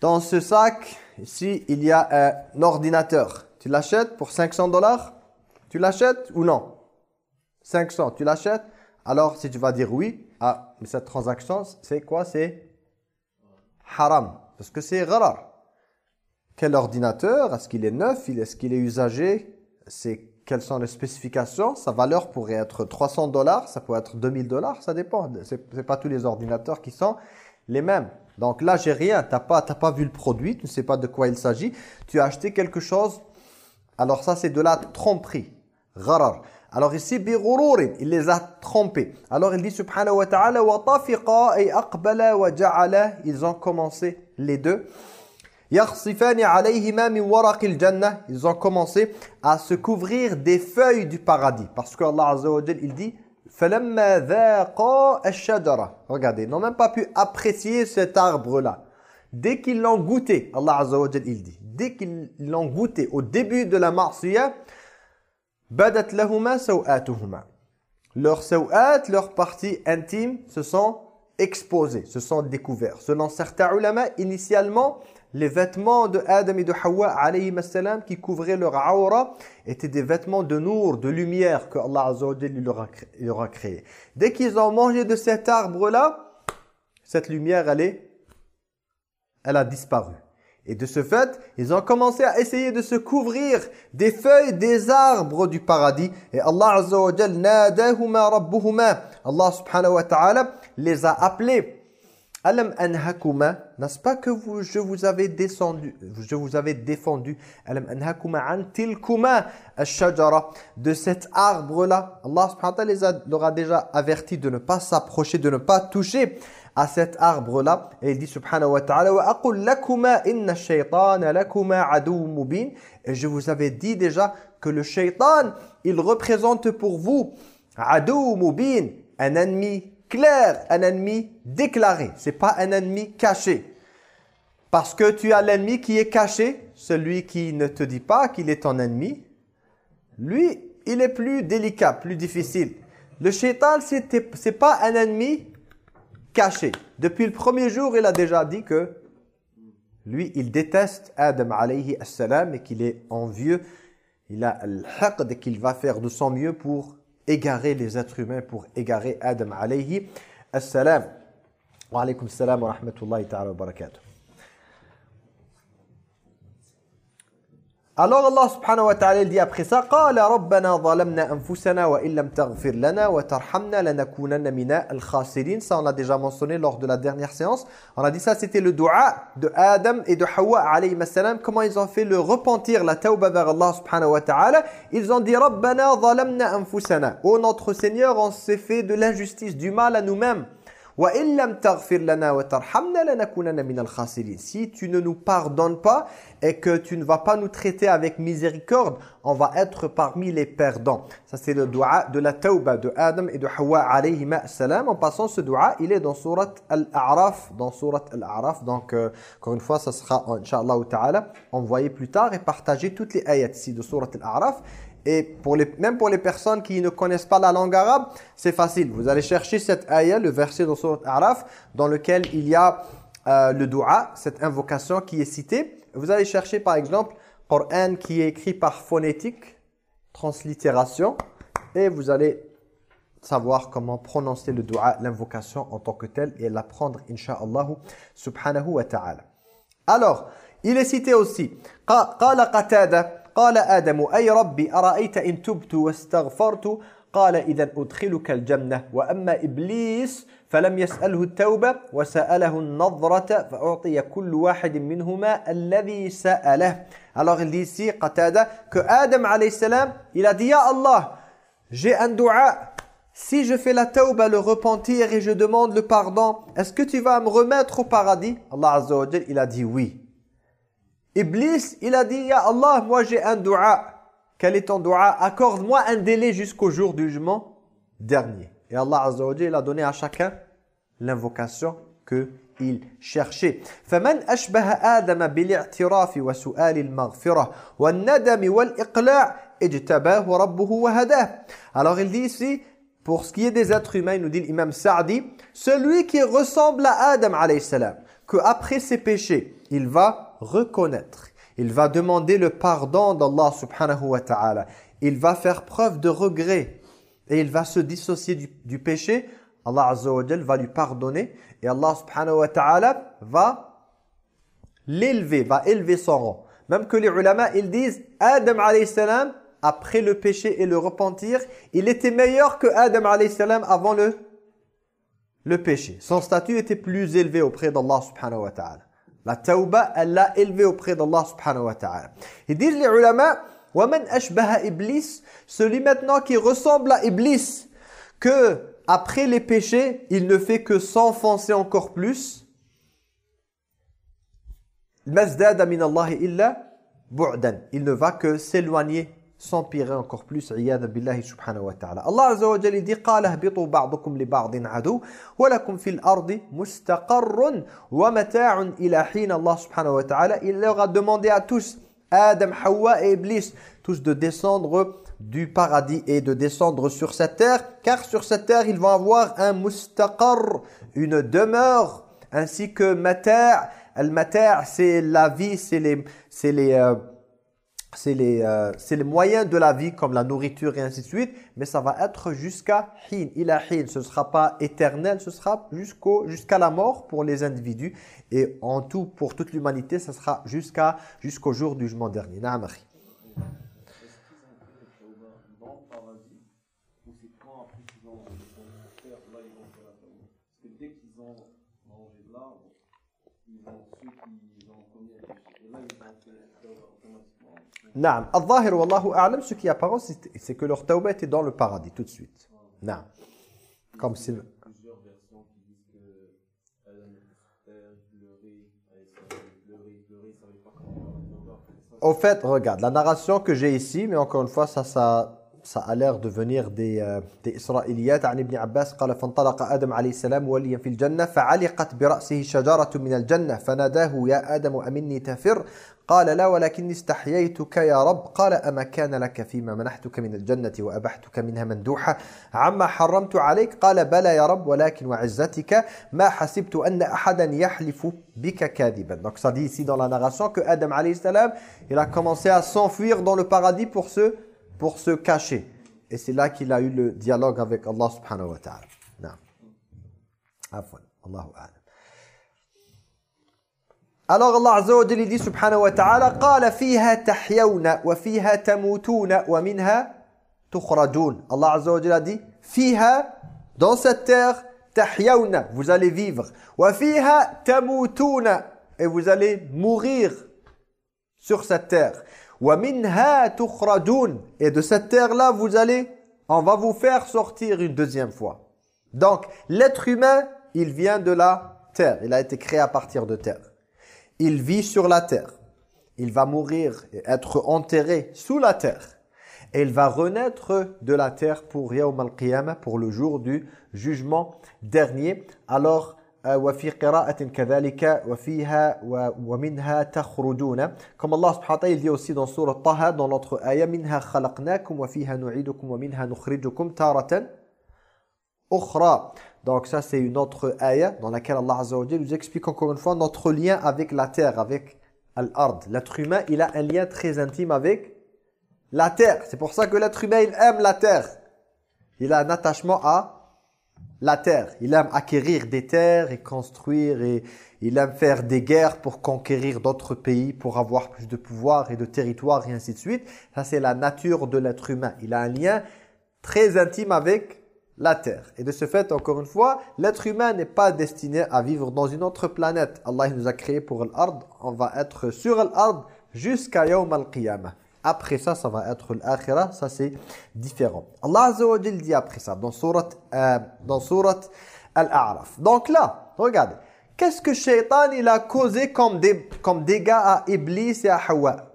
dans ce sac, ici, il y a un ordinateur. Tu l'achètes pour 500 dollars? Tu l'achètes ou non? 500, tu l'achètes? Alors, si tu vas dire oui, ah, mais cette transaction, c'est quoi? C'est haram. Parce que c'est gharar. Quel ordinateur? Est-ce qu'il est neuf? Est-ce qu'il est usagé? C'est Quelles sont les spécifications? Sa valeur pourrait être 300 dollars, ça peut être 2000 dollars, ça dépend. Ce n'est pas tous les ordinateurs qui sont les mêmes. Donc là, j'ai rien. Tu n'as pas, pas vu le produit, tu ne sais pas de quoi il s'agit. Tu as acheté quelque chose. Alors ça, c'est de la tromperie. Gharar. Alors ici, il les a trompés. Alors il dit subhanahu wa ta'ala wa tafiqa ay aqbala wa ja'ala, ils ont commencé les deux. Yakhsifani alayhima min waraqil jannah, ils ont commencé à se couvrir des feuilles du paradis parce que Allah azza il dit falamma dhaqa ash-shajara. Regardez, ils n'ont même pas pu apprécier cet arbre là. Dès qu'ils l'ont goûté, Allah azza il dit, dès qu'ils l'ont goûté au début de la marsiyah, badat lahuma sawatuhuma. Leurs sawat, leurs parties intimes se sont exposées, se sont découvertes. Selon certains ulama, initialement, les vêtements de Adam et de Hawa salam qui couvraient leur aura étaient des vêtements de nour, de lumière que Allah Azza leur a créé. Dès qu'ils ont mangé de cet arbre-là, cette lumière, elle, elle a disparu. Et de ce fait, ils ont commencé à essayer de se couvrir des feuilles des arbres du paradis. Et Allah Azza wa Jal, nadahuma rabbuhuma. Allah subhanahu wa ta'ala les a appelés. Alam anhakuma, n'est-ce pas que je vous avais descendu, je vous avais défendu. Alam anhakuma an tilkuma ash-shajara. De cet arbre-là. Allah subhanahu wa ta'ala les a, leur a déjà averti de ne pas s'approcher, de ne pas toucher à cet arbre-là. Et il dit subhanahu wa ta'ala Et je vous avais dit déjà que le shaitan, il représente pour vous un ennemi clair, un ennemi déclaré. C'est pas un ennemi caché. Parce que tu as l'ennemi qui est caché, celui qui ne te dit pas qu'il est ton ennemi. Lui, il est plus délicat, plus difficile. Le shaitan, c'est pas un ennemi caché. Depuis le premier jour, il a déjà dit que lui, il déteste Adam alayhi salam et qu'il est envieux. Il a le haqd qu'il va faire de son mieux pour égarer les êtres humains, pour égarer Adam alayhi salam. Wa alaykum salam wa rahmatullahi ta'ala wa barakatuh. Alors Allah subhanahu wa ta'ala dit après ça قال ربنا ظلمنا أنفسنا وإن لم تغفر لنا وترحمنا لنكونن من الخاسرين ça on l'a déjà mentionné lors de la dernière séance on a dit ça c'était le dua de Adam et de Hawa alayhi salam comment ils ont fait le repentir la tauba vers Allah subhanahu wa ta'ala ils ont dit ربنا ظلمنا أنفسنا oh notre Seigneur on s'est fait de l'injustice du mal à nous-mêmes si tu ne nous pardonnes pas et que tu ne vas pas nous traiter avec miséricorde, on va être parmi les perdants. Ça c'est le dua de la tauba de Adam et de Hawa alayhi. En passant ce dua, il est dans surat Al-A'raf, dans surat Al-A'raf. Donc euh, encore une fois, ça sera inshallah ta'ala envoyé plus tard et partagé toutes les ayats ici de surat Al-A'raf. Et pour les, même pour les personnes qui ne connaissent pas la langue arabe, c'est facile. Vous allez chercher cette ayah, le verset dans Surat Araf, dans lequel il y a euh, le dua, cette invocation qui est citée. Vous allez chercher par exemple Coran qui est écrit par phonétique, translittération, et vous allez savoir comment prononcer le dua, l'invocation en tant que tel, et l'apprendre, insha'Allah, subhanahu wa ta'ala. Alors, il est cité aussi, « Qala qatada » قال آدم أي ربي أرأيت إن تبت واستغفرت قال إذا أدخلك الجنة وأما إبليس فلم يسأله التوبة وسأله النظرة فأعطي كل واحد منهما الذي سأله Alors il dit ici, Qatada, que Adam salam, il a dit, Ya Allah, j'ai un dua, si je fais la tauba, le repentir et je demande le pardon, est-ce que tu vas me remettre au paradis Allah Azza wa il a dit oui. Iblis, il a dit, Ya Allah, moi j'ai un dua. Quel est ton dua Accorde-moi un délai jusqu'au jour du jugement dernier. Et Allah Azza wa il a donné à chacun l'invocation que il cherchait. فمن أشبه آدم بالاعتراف وسؤال المغفرة والندم والإقلاع اجتباه ربه وهداه. Alors il dit ici, pour ce qui est des êtres humains, il nous dit l'imam Sa'di, celui qui ressemble à Adam alayhi salam, que après ses péchés, il va reconnaître. Il va demander le pardon d'Allah subhanahu wa ta'ala. Il va faire preuve de regret. Et il va se dissocier du, péché. Allah azza wa va lui pardonner. Et Allah subhanahu wa ta'ala va l'élever, va élever son rang. Même que les ulama, ils disent, Adam alayhi salam, après le péché et le repentir, il était meilleur que Adam alayhi salam avant le, le péché. Son statut était plus élevé auprès d'Allah subhanahu wa ta'ala. La tauba, elle l'a élevé auprès d'Allah subhanahu wa ta'ala. Ils disent les ulama, وَمَنْ أَشْبَهَ iblis Celui maintenant qui ressemble à Iblis, que après les péchés, il ne fait que s'enfoncer encore plus. Il ne va que s'éloigner s'empirer encore plus iyad billahi subhanahu wa ta'ala. Allah azza wa jalla dit qala habitu ba'dukum li ba'din adu wa lakum fil ardi mustaqarrun wa mata'un ila hin Allah subhanahu wa ta'ala. Il leur a demandé à tous Adam Hawa et Iblis tous de descendre du paradis et de descendre sur cette terre car sur cette terre ils vont avoir un mustaqarr une demeure ainsi que mata' al mata' c'est la vie c'est les c'est les euh, c'est les, euh, les moyens de la vie comme la nourriture et ainsi de suite, mais ça va être jusqu'à hin, ila hin, ce ne sera pas éternel, ce sera jusqu'au jusqu'à la mort pour les individus. Et en tout pour toute l'humanité, ça sera jusqu'à jusqu'au jour du jugement dernier. Naam. Al-Zahir wallahu a'lam, ce qui apparaît, c'est que leur tauba était dans le paradis tout de suite. Naam. Comme si... Au fait, regarde, la narration que j'ai ici, mais encore une fois, ça, ça, ça a l'air de venir des, euh, des Israéliyates. عن ابن عباس قال فانطلق آدم عليه السلام وليا في الجنة فعلقت برأسه شجرة من الجنة فناداه يا آدم أمني تفر قال لا ولكني استحييتك يا رب قال أما كان لك فيما منحتك من الجنة وأبحتك منها مندوحة عما حرمت عليك قال بلى يا رب ولكن وعزتك ما حسبت أن أحدا يحلف بك كاذبا donc ça dit ici dans la narration que Adam alayhi salam il a commencé à s'enfuir dans le paradis pour se pour se cacher et c'est là qu'il a eu le dialogue avec Allah subhanahu wa ta'ala نعم عفوا الله أعلم Alors Allah Azza wa Jalla dit subhanahu wa ta'ala قال فيها تحيون وفيها تموتون ومنها تخرجون Allah Azza wa Jalla dit فيها dans cette terre تحيون vous allez vivre وفيها تموتون et vous allez mourir sur cette terre ومنها تخرجون et de cette terre là vous allez on va vous faire sortir une deuxième fois donc l'être humain il vient de la terre il a été créé à partir de terre il vit sur la terre. Il va mourir et être enterré sous la terre. Et il va renaître de la terre pour Yawm al-Qiyamah, pour le jour du jugement dernier. Alors, وفي قراءة كذلك وفيها ومنها تخرجون comme Allah subhanahu wa ta'ala il dit aussi dans sourate Taha dans l'autre ayah منها خلقناكم وفيها نعيدكم ومنها نخرجكم تارة أخرى donc ça c'est une autre ayah dans laquelle Allah Azza wa nous explique encore une fois notre lien avec la terre, avec Al-Ard. L'être humain, il a un lien très intime avec la terre. C'est pour ça que l'être humain, il aime la terre. Il a un attachement à la terre. Il aime acquérir des terres et construire et il aime faire des guerres pour conquérir d'autres pays, pour avoir plus de pouvoir et de territoire et ainsi de suite. Ça c'est la nature de l'être humain. Il a un lien très intime avec la terre. Et de ce fait, encore une fois, l'être humain n'est pas destiné à vivre dans une autre planète. Allah nous a créé pour l'ard. On va être sur l'ard jusqu'à Yawm al-Qiyamah. Après ça, ça va être l'akhirah. Ça, c'est différent. Allah Azza wa dit après ça, dans surat, euh, dans surat Al-A'raf. Donc là, regardez. Qu'est-ce que Shaitan il a causé comme, des, comme dégâts à Iblis et à Hawa?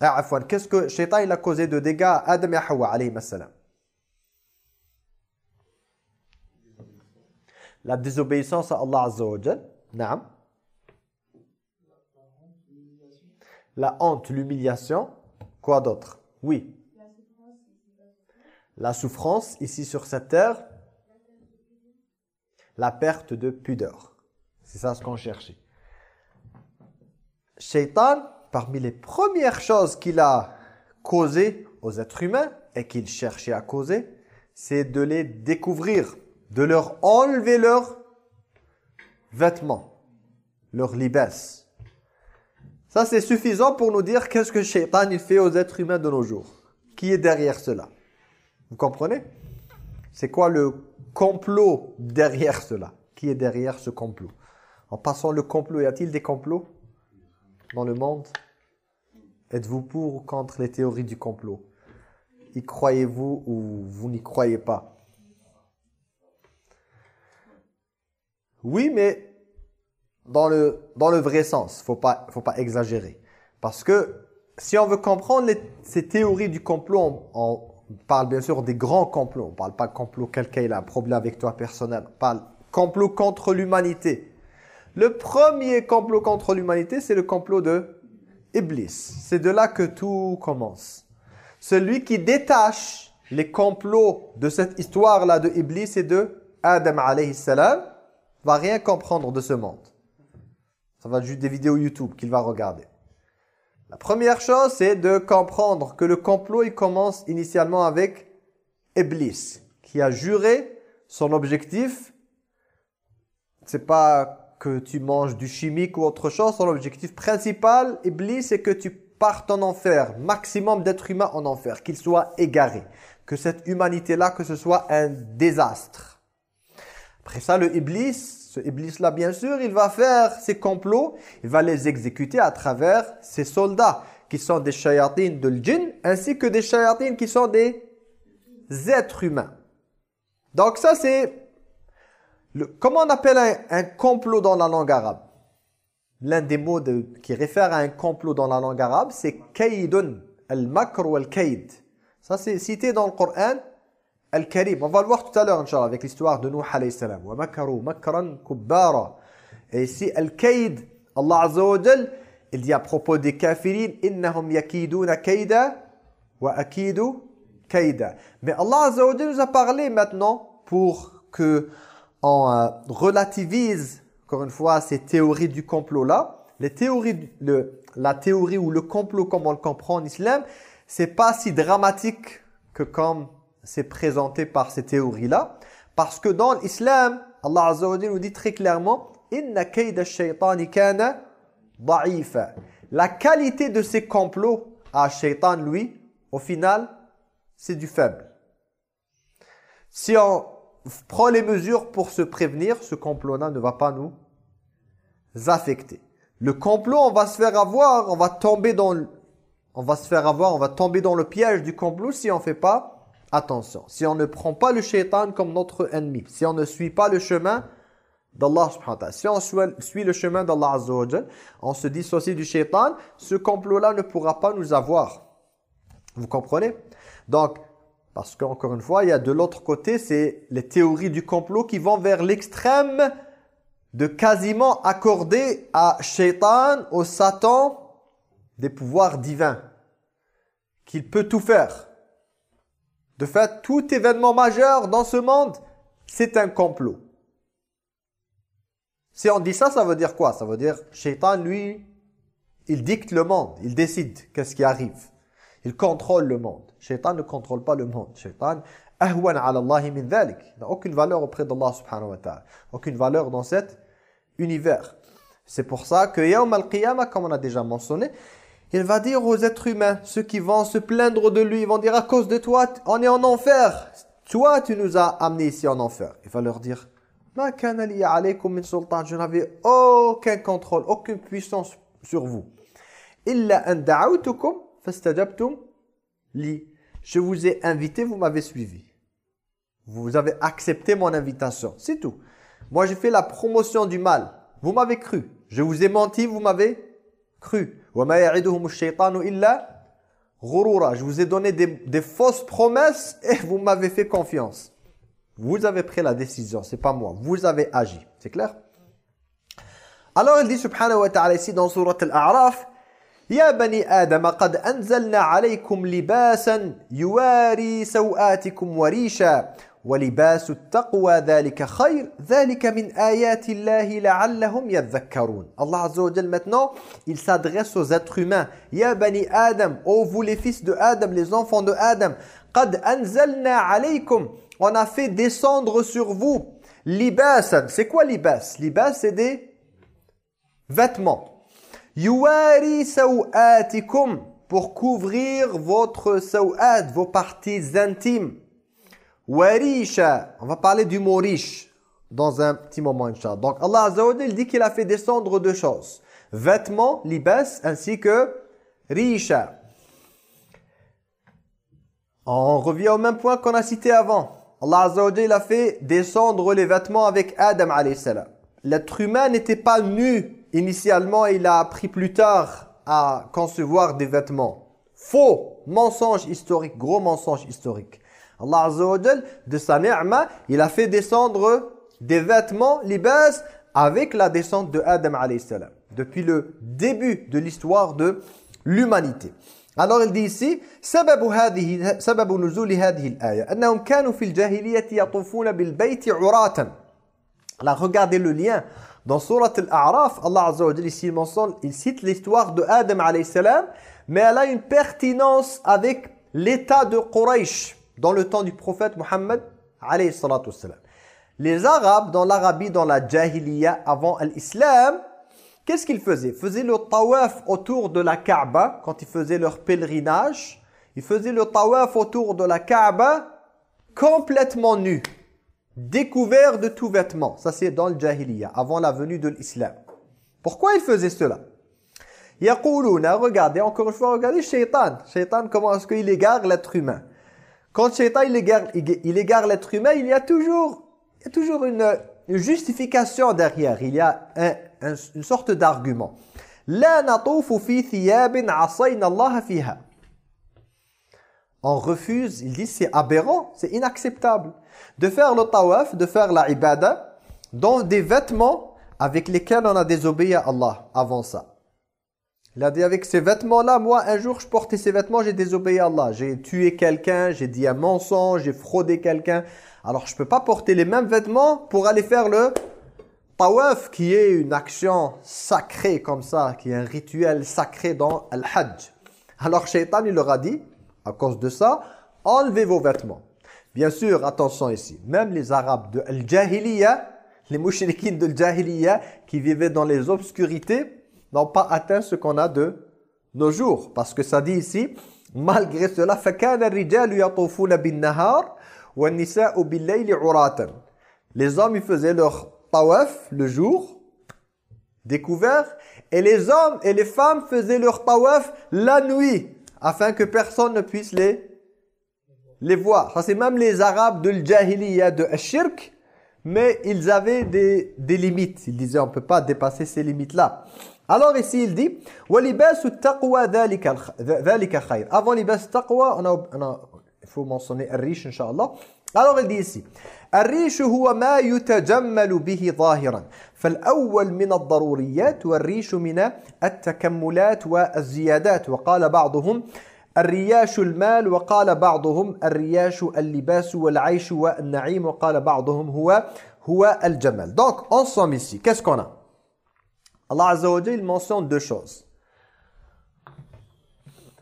Ah, Qu'est-ce que Shaitan il a causé de dégâts à Adam et à Hawa, alayhi salam la désobéissance à Allah Azza. La honte, l'humiliation. Quoi d'autre? Oui. La souffrance ici sur cette terre. La perte de pudeur. C'est ça ce qu'on cherchait. Shaitan, parmi les premières choses qu'il a causées aux êtres humains et qu'il cherchait à causer, c'est de les découvrir de leur enlever leurs vêtements, leur libès. Ça, c'est suffisant pour nous dire qu'est-ce que Shaitan fait aux êtres humains de nos jours. Qui est derrière cela? Vous comprenez? C'est quoi le complot derrière cela? Qui est derrière ce complot? En passant le complot, y a-t-il des complots? Dans le monde? Êtes-vous pour ou contre les théories du complot? Y croyez-vous ou vous n'y croyez pas? Oui, mais dans le, dans le vrai sens. Il faut pas, faut pas exagérer. Parce que si on veut comprendre ces théories du complot, on, parle bien sûr des grands complots. On parle pas complot quelqu'un il a un problème avec toi personnel. On parle complot contre l'humanité. Le premier complot contre l'humanité, c'est le complot de Iblis. C'est de là que tout commence. Celui qui détache les complots de cette histoire-là de Iblis et de Adam alayhi salam, va rien comprendre de ce monde. Ça va être juste des vidéos YouTube qu'il va regarder. La première chose, c'est de comprendre que le complot, il commence initialement avec Iblis, qui a juré son objectif. C'est pas que tu manges du chimique ou autre chose. Son objectif principal, Iblis, c'est que tu partes en enfer. Maximum d'êtres humains en enfer. Qu'ils soient égarés. Que cette humanité-là, que ce soit un désastre. Après ça, le Iblis, ce Iblis-là, bien sûr, il va faire ses complots, il va les exécuter à travers ses soldats, qui sont des shayatines de l'djinn, ainsi que des shayatines qui sont des êtres humains. Donc ça, c'est... Comment on appelle un, complot dans la langue arabe? L'un des mots qui réfère à un complot dans la langue arabe, c'est kaidun, al-makr ou al-kaid. Ça c'est cité dans le Coran Al-Karim. On va le voir tout à l'heure, Inch'Allah, avec l'histoire de Nuh alayhi salam. Wa makaru makran kubbara. Et ici, Al-Kaid, Allah Azza wa il dit à propos des kafirin, innahum yakiduna kaida wa akidu kaida. Mais Allah Azza wa nous a parlé maintenant pour que on euh, relativise, encore une fois, ces théories du complot-là. Les théories, le, la théorie ou le complot, comme on le comprend en islam, c'est pas si dramatique que comme c'est présenté par ces théories-là. Parce que dans l'islam, Allah Azza wa nous dit très clairement Inna kayda shaytani kana da'ifa. La qualité de ces complots à shaitan, lui, au final, c'est du faible. Si on prend les mesures pour se prévenir, ce complot-là ne va pas nous affecter. Le complot, on va se faire avoir, on va tomber dans on va se faire avoir, on va tomber dans le piège du complot si on ne fait pas attention. Si on ne prend pas le shaitan comme notre ennemi, si on ne suit pas le chemin d'Allah. Si on suit le chemin d'Allah azza on se dissocie du shaitan, ce complot-là ne pourra pas nous avoir. Vous comprenez? Donc, parce qu'encore une fois, il y a de l'autre côté, c'est les théories du complot qui vont vers l'extrême de quasiment accorder à Shaitan, au Satan, des pouvoirs divins. Qu'il peut tout faire. De fait, tout événement majeur dans ce monde, c'est un complot. Si on dit ça, ça veut dire quoi? Ça veut dire, Shaitan, lui, il dicte le monde, il décide qu'est-ce qui arrive. Il contrôle le monde. Shaitan ne contrôle pas le monde. Shaitan, ahwan ala Allah min dhalik. Il n'a aucune valeur auprès d'Allah subhanahu wa ta'ala. Aucune valeur dans cette univers. C'est pour ça que Yawm al-Qiyamah, comme on a déjà mentionné, il va dire aux êtres humains, ceux qui vont se plaindre de lui, ils vont dire à cause de toi, on est en enfer. Toi, tu nous as amenés ici en enfer. Il va leur dire, je n'avais aucun contrôle, aucune puissance sur vous. Je vous ai invité, vous m'avez suivi. Vous avez accepté mon invitation. C'est tout. Moi, j'ai fait la promotion du mal. Vous m'avez cru. Je vous ai menti, vous m'avez cru. Je vous ai donné des, des fausses promesses et vous m'avez fait confiance. Vous avez pris la décision, c'est pas moi. Vous avez agi. C'est clair Alors il dit subhanahu wa ta'ala ici dans surat al-A'raf يا بني آدم قد أنزلنا عليكم لباسا يواري سوآتكم وريشا ولباس التقوى ذلك خير ذلك من آيات الله لعلهم يذكرون Allah Azza wa Jal maintenant il s'adresse aux êtres humains يا بني آدم ô vous les fils de Adam les enfants de Adam قد أنزلنا عليكم on a fait descendre sur vous libasan c'est quoi libas libas c'est des vêtements yuwari sawatikum pour couvrir votre sawat vos parties intimes Warisha, on va parler du mot riche dans un petit moment, Inch'Allah. Donc Allah Azza dit qu'il a fait descendre deux choses. Vêtements, libas, ainsi que risha. On revient au même point qu'on a cité avant. Allah Azza a fait descendre les vêtements avec Adam salam. L'être humain n'était pas nu initialement, il a appris plus tard à concevoir des vêtements. Faux, mensonge historique, gros mensonge historique. Allah Azza wa de sa ni'ma, il a fait descendre des vêtements, libas, avec la descente de Adam alayhi salam. Depuis le début de l'histoire de l'humanité. Alors il dit ici سبب هذه سبب نزول هذه الآية أنهم كانوا في الجاهلية يطوفون بالبيت عراة. Là regardez le lien dans surat al-A'raf Allah Azza wa Jalla ici il cite l'histoire de Adam alayhi salam mais elle a une pertinence avec l'état de Quraysh dans le temps du prophète Mohammed Les Arabes, dans l'Arabie, dans la Jahiliya, avant l'Islam, qu'est-ce qu'ils faisaient? Ils faisaient le tawaf autour de la Kaaba, quand ils faisaient leur pèlerinage. Ils faisaient le tawaf autour de la Kaaba complètement nus, découverts de tout vêtement. Ça c'est dans le Jahiliya, avant la venue de l'Islam. Pourquoi ils faisaient cela? Yaquluna, regardez, encore une fois, regardez Shaitan. Shaitan, comment est-ce qu'il égare l'être humain? Quand Shaitan il égare, il égare l'être humain, il y a toujours, il y a toujours une, justification derrière. Il y a un, un, une sorte d'argument. On refuse, ils disent c'est aberrant, c'est inacceptable. De faire le tawaf, de faire la ibada dans des vêtements avec lesquels on a désobéi à Allah avant ça. Il a dit avec ces vêtements-là, moi un jour je portais ces vêtements, j'ai désobéi à Allah. J'ai tué quelqu'un, j'ai dit un mensonge, j'ai fraudé quelqu'un. Alors je ne peux pas porter les mêmes vêtements pour aller faire le tawaf qui est une action sacrée comme ça, qui est un rituel sacré dans le hajj. Alors Shaitan il leur a dit, à cause de ça, enlevez vos vêtements. Bien sûr, attention ici, même les Arabes de Al-Jahiliya, les mouchriquins de Al-Jahiliya qui vivaient dans les obscurités, n'ont pas atteint ce qu'on a de nos jours. Parce que ça dit ici, malgré cela, Les hommes, ils faisaient leur tawaf le jour, découvert, et les hommes et les femmes faisaient leur tawaf la nuit, afin que personne ne puisse les, les voir. Ça, c'est même les Arabes de l'Jahiliya, de Ashirk, mais ils avaient des, des limites. Ils disaient, on ne peut pas dépasser ces limites-là. Alors ici, il dit وَلِبَاسُ التَّقْوَى ذَلِكَ خَيْرٌ Avant libas taqwa, on a, il faut mentionner riche, inshallah. Alors il dit ici الريش هو ما يتجمل به ظاهرا فالأول من الضروريات والريش من التكملات والزيادات وقال بعضهم الرياش المال وقال بعضهم الرياش اللباس والعيش والنعيم وقال بعضهم هو هو الجمال donc en somme ici qu'est-ce qu'on a? Allah Azza wa il mentionne deux choses.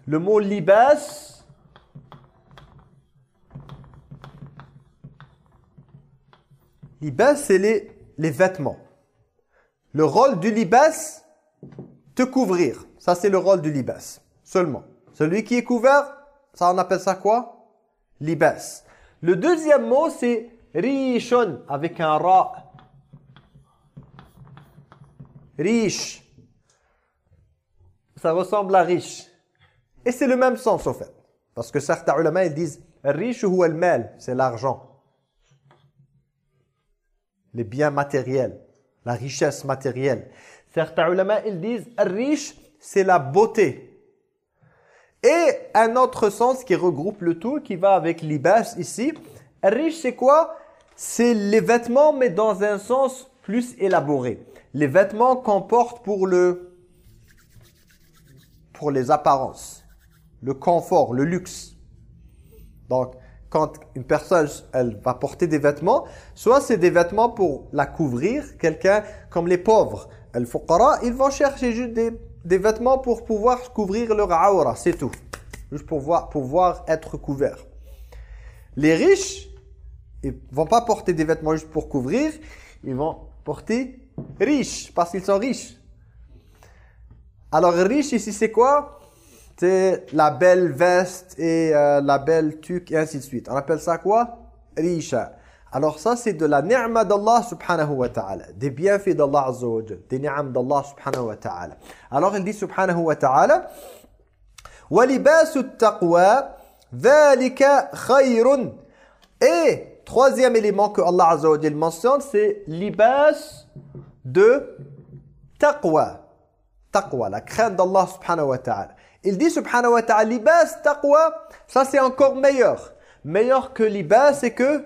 Le mot libas libas c'est les, les vêtements. Le rôle du libas te couvrir. Ça c'est le rôle du libas seulement. Celui qui est couvert, ça on appelle ça quoi? Libas. Le deuxième mot c'est rishon avec un ra riche. Ça ressemble à riche. Et c'est le même sens, au fait. Parce que certains ulama, ils disent riche ou el mal, c'est l'argent. Les biens matériels, la richesse matérielle. Certains ulama, ils disent riche, c'est la beauté. Et un autre sens qui regroupe le tout, qui va avec libas ici. Riche, c'est quoi? C'est les vêtements, mais dans un sens plus élaboré les vêtements qu'on porte pour le pour les apparences, le confort, le luxe. Donc, quand une personne elle va porter des vêtements, soit c'est des vêtements pour la couvrir, quelqu'un comme les pauvres, el fuqara, ils vont chercher juste des, des vêtements pour pouvoir couvrir leur aura, c'est tout. Juste pour pouvoir, pouvoir être couverts. Les riches, ils vont pas porter des vêtements juste pour couvrir, ils vont porter riches, parce qu'ils sont riches. Alors riche ici c'est quoi C'est la belle veste et euh, la belle tuque et ainsi de suite. On appelle ça quoi Riche. Alors ça c'est de la ni'ma d'Allah subhanahu wa ta'ala. Des bienfaits d'Allah azza wa Des ni'am d'Allah subhanahu wa ta'ala. Alors il dit subhanahu wa ta'ala وَلِبَاسُ التَّقْوَى ذَلِكَ خَيْرٌ Et troisième élément que Allah azza wa mentionne c'est libas de taqwa. Taqwa, la crainte d'Allah subhanahu wa ta'ala. Il dit subhanahu wa ta'ala, libas, taqwa, ça c'est encore meilleur. Meilleur que libas, c'est que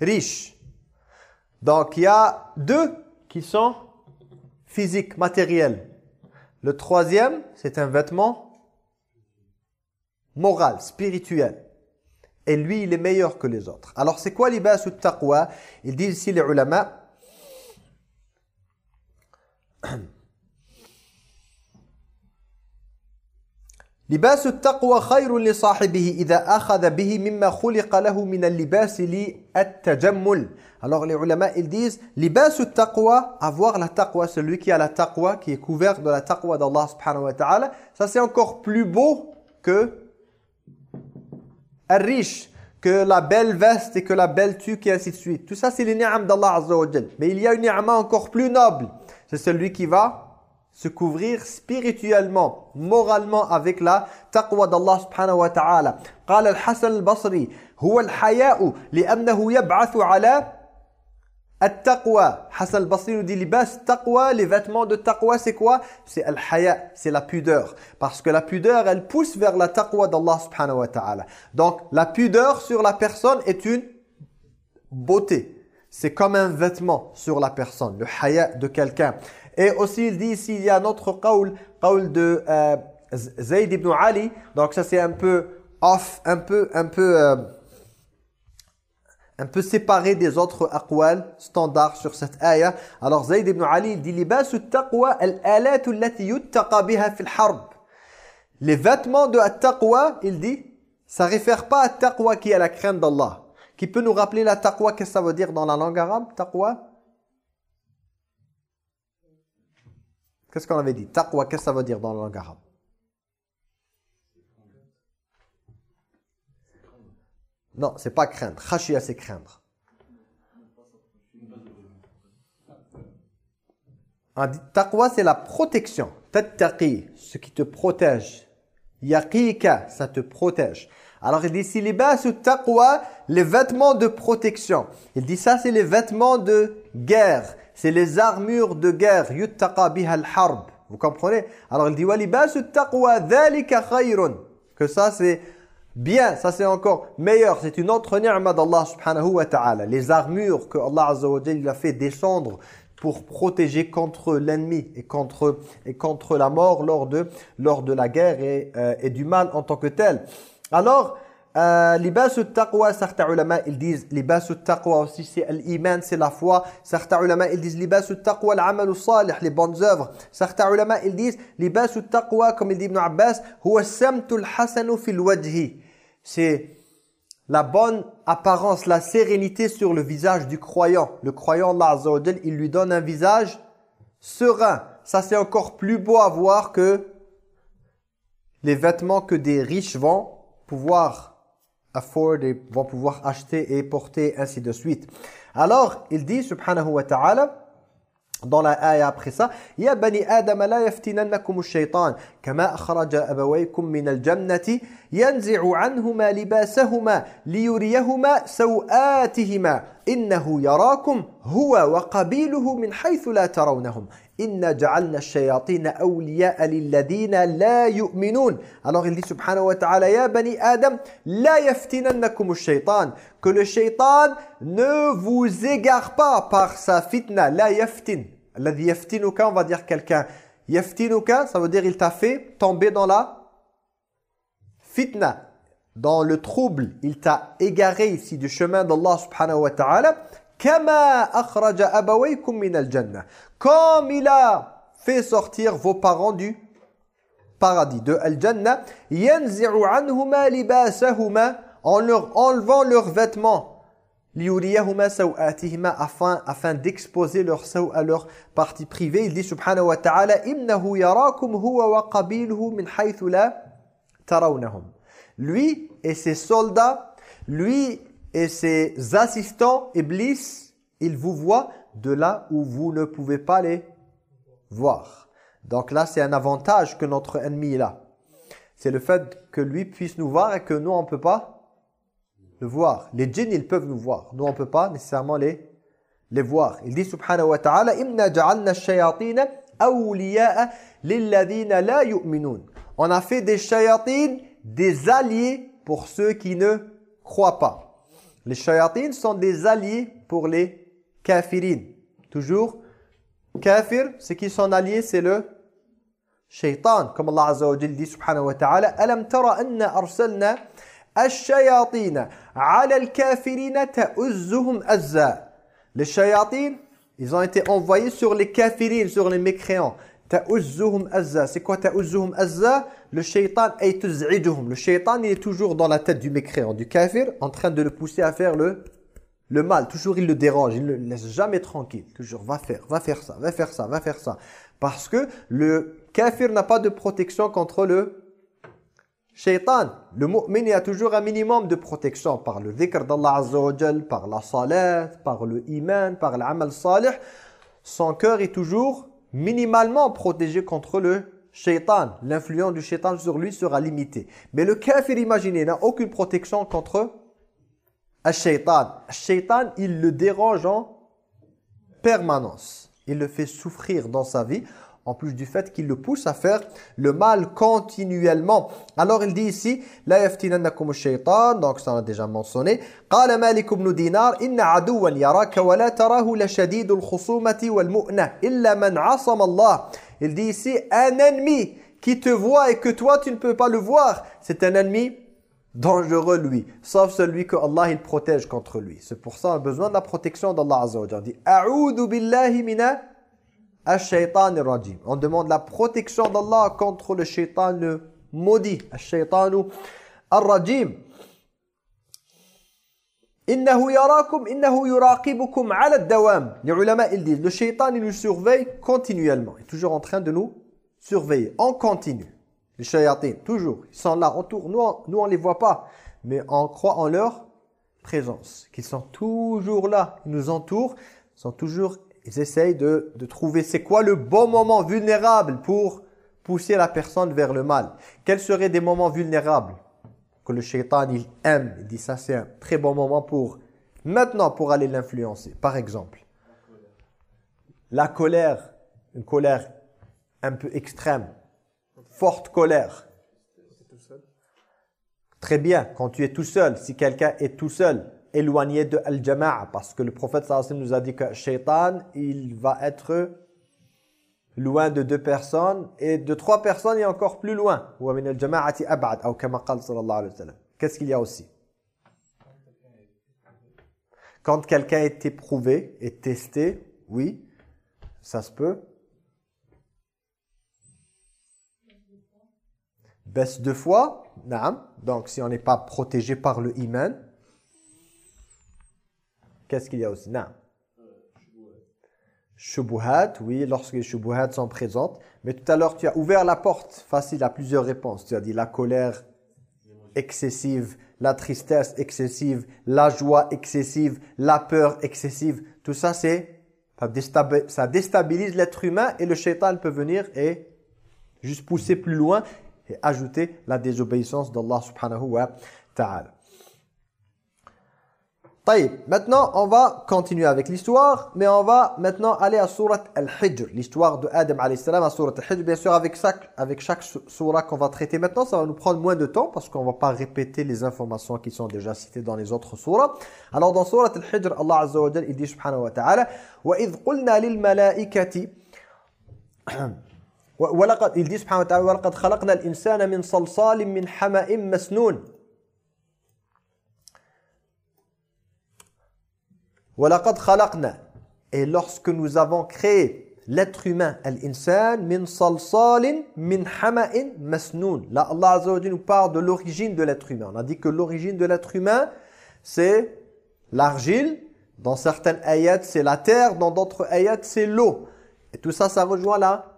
riche. Donc il y a deux qui sont physiques, matériels. Le troisième, c'est un vêtement moral, spirituel Et lui, il est meilleur que les autres. Alors c'est quoi libas ou taqwa Ils disent ici les ulama, لباس التقوى خير لصاحبه إذا أخذ به مما خلق له من اللباس للتجمل Alors les ulama ils disent لباس التقوى avoir la taqwa celui qui a la taqwa qui est couvert de la taqwa d'Allah subhanahu wa ta'ala ça c'est encore plus beau que un riche que la belle veste et que la belle tuque et ainsi de suite tout ça c'est les ni'am d'Allah azza wa mais il y a une ni'ma encore plus noble c'est celui qui va se couvrir spirituellement, moralement avec la taqwa d'Allah subhanahu wa ta'ala. قال الحسن البصري هو الحياء لأنه يبعث على At-taqwa. Hassan al-Basri nous dit libas taqwa, les vêtements de taqwa, c'est quoi? C'est al-haya, c'est la pudeur. Parce que la pudeur, elle pousse vers la taqwa d'Allah subhanahu wa ta'ala. Donc, la pudeur sur la personne est une beauté. C'est comme un vêtement sur la personne, le haya de quelqu'un. Et aussi, il dit ici, il y a un autre qawl, qawl de euh, Zayd ibn Ali. Donc ça, c'est un peu off, un peu, un peu, euh, un peu séparé des autres aqwal standards sur cette ayah. Alors Zayd ibn Ali, dit « Libasu taqwa al-alatu allati yuttaqa biha harb » Les vêtements de taqwa, il dit, ça réfère pas à taqwa qui est la crainte d'Allah. Qui peut nous rappeler la taqwa, qu'est-ce que ça veut dire dans la langue arabe, taqwa? Qu'est-ce qu'on avait dit? Taqwa, qu'est-ce que ça veut dire dans la langue arabe? Non, c'est pas craindre. Khashia, c'est craindre. Taqwa, c'est la protection. Tattaqi, ce qui te protège. Yaqika, ça te protège. Alors il dit si ou taqwa, les vêtements de protection. Il dit ça c'est les vêtements de guerre, c'est les armures de guerre. Yuttaqa biha al-harb. Vous comprenez? Alors il dit wa taqwa dhalika khayrun. Que ça c'est bien, ça c'est encore meilleur, c'est une autre ni'ma d'Allah subhanahu wa ta'ala. Les armures que Allah azza a fait descendre pour protéger contre l'ennemi et contre, et contre la mort lors de, lors de la guerre et, euh, du mal en tant que tel. Alors, euh, taqwa, certains ulama ils disent libasu taqwa aussi c'est l'iman, c'est la foi. Certains ulama ils disent libasu taqwa l'amalu salih, les bonnes œuvres. Certains ulama ils disent libasu taqwa comme il dit Ibn Abbas, huwa samtul hasanu fil wajhi. C'est la bonne apparence, la sérénité sur le visage du croyant. Le croyant, Allah Azza wa il lui donne un visage serein. Ça c'est encore plus beau à voir que les vêtements que des riches vont pouvoir afford et vont pouvoir acheter et porter ainsi de suite. Alors, il dit subhanahu wa ta'ala dans la ayah après ça Ya bani Adam la yaftinannakum ash-shaytan kama akhraja abawaykum min al-jannati yanzi'u anhuma libasahuma liyuriyahuma sawatihima innahu yarakum huwa wa qabiluhu min haythu la tarawnahum Inna ja'alna ash-shayatin awliya'a lilladhina la yu'minun. Alors il dit subhanahu wa ta'ala ya bani Adam la yaftinannakum ash-shaytan que le shaytan ne vous égare pas par sa fitna la yaftin. Alladhi yaftinuka on va dire quelqu'un yaftinuka ça veut dire il t'a fait tomber dans la fitna dans le trouble, il t'a égaré ici du chemin d'Allah subhanahu wa ta'ala Kama akhraja abawaykum min al-jannah. Comme il a fait sortir vos parents du paradis de al-jannah, yanzi'u anhuma libasahuma en leur enlevant leurs vêtements. Liyuriyahuma sawatihima afin afin d'exposer leur saw à leur partie privée. Il dit subhanahu wa ta'ala yarakum huwa wa qabiluhu min haythu la tarawnahum. Lui et ses soldats, lui et ses assistants, Iblis, ils vous voient de là où vous ne pouvez pas les voir. Donc là, c'est un avantage que notre ennemi a. C'est le fait que lui puisse nous voir et que nous, on ne peut pas le voir. Les djinns, ils peuvent nous voir. Nous, on ne peut pas nécessairement les, les voir. Il dit subhanahu wa ta'ala. On a fait des shayatines des alliés pour ceux qui ne croient pas. Les shayatines sont des alliés pour les kafirines. Toujours, kafir, ce qui sont alliés, c'est le shaitan. Comme Allah Azza wa Jalla dit subhanahu wa ta'ala, Alam tara anna arsalna ash-shayatin ala al-kafirina ta'uzzuhum azza. Les shayatines, ils ont été envoyés sur les kafirines, sur les mécréants. Ta'uzzuhum azza. C'est quoi ta'uzzuhum azza? Le shaitan. Le est toujours dans la tête du mécréant, du kafir, en train de le pousser à faire le, le mal. Toujours, il le dérange. Il ne le laisse jamais tranquille. Toujours, va faire, va faire ça, va faire ça, va faire ça. Parce que le kafir n'a pas de protection contre le shaitan. Le mu'min, a toujours un minimum de protection par le dhikr d'Allah Azza par la salat, par le iman, par l'amal salih. Son cœur est toujours minimalement protégé contre le shaitan. L'influence du shaitan sur lui sera limitée. Mais le kafir, imaginez, n'a aucune protection contre le shaitan. Shaitan, il le dérange en permanence. Il le fait souffrir dans sa vie, en plus du fait qu'il le pousse à faire le mal continuellement. Alors il dit ici, la yaftinannakum ash-shaytan, donc ça on a déjà mentionné. Dinar, inna aduwan yaraka wa la tarahu la shadid al-khusumati wal mu'na illa man 'asama Allah. Il dit ici un ennemi qui te voit et que toi tu ne peux pas le voir, c'est un ennemi dangereux lui, sauf celui que Allah il protège contre lui. C'est pour ça qu'on a besoin de la protection d'Allah Azza wa Jalla. dit A'udhu billahi mina ash-shaytan rajim. On demande la protection d'Allah contre le shaitan le maudit, ash-shaytanu ar-rajim. Les le shaitan il nous surveille continuellement. Il est toujours en train de nous surveiller en continu. Les shayatins, toujours. Ils sont là autour. Nous, on, nous, on les voit pas. Mais on croit en leur présence. Qu'ils sont toujours là. Ils nous entourent. Ils sont toujours... Ils essayent de trouver c'est quoi le bon moment vulnérable pour pousser la personne vers le mal. Quels seraient des moments vulnérables? Que le shaitan il aime Il dit ça c'est un très bon moment pour... Maintenant pour aller l'influencer. Par exemple, la colère, une colère un peu extrême, forte colère. Très bien, quand tu es tout seul, si quelqu'un est tout seul, éloigné de al-jama'a, parce que le prophète sallallahu nous a dit que shaitan, il va être loin de deux personnes, et de trois personnes, est encore plus loin. Qu'est-ce qu'il y a aussi? Quand quelqu'un est éprouvé, est testé, oui, ça se peut. baisse de foi, donc si on n'est pas protégé par le iman, qu'est-ce qu'il y a aussi? Naam. Shubuhat, oui, lorsque les shubuhat sont présentes. Mais tout à l'heure, tu as ouvert la porte facile à plusieurs réponses. Tu as dit la colère excessive, la tristesse excessive, la joie excessive, la peur excessive. Tout ça, c'est ça déstabilise l'être humain et le shaitan peut venir et juste pousser plus loin et ajouter la désobéissance d'Allah subhanahu wa ta'ala. Maintenant, on va continuer avec l'histoire, mais on va maintenant aller à Surat Al-Hijr, l'histoire de Adam salam à Surat Al-Hijr. Bien sûr, avec chaque, avec chaque surah qu'on va traiter maintenant, ça va nous prendre moins de temps parce qu'on ne va pas répéter les informations qui sont déjà citées dans les autres surahs. Alors dans Surat Al-Hijr, Allah Azza wa il dit subhanahu wa ta'ala « Wa idh qulna lil malaikati » Il dit subhanahu wa ta'ala « Wa laqad khalaqna al-insana min salsalin min hama'im masnoun » et lorsque nous avons créé l'être humain al-insan min salsalin min hama'in masnoun. Là Allah azza nous parle de l'origine de l'être humain. On a dit que l'origine de l'être humain c'est l'argile. Dans certaines ayats c'est la terre. Dans d'autres ayats c'est l'eau. Et tout ça ça rejoint là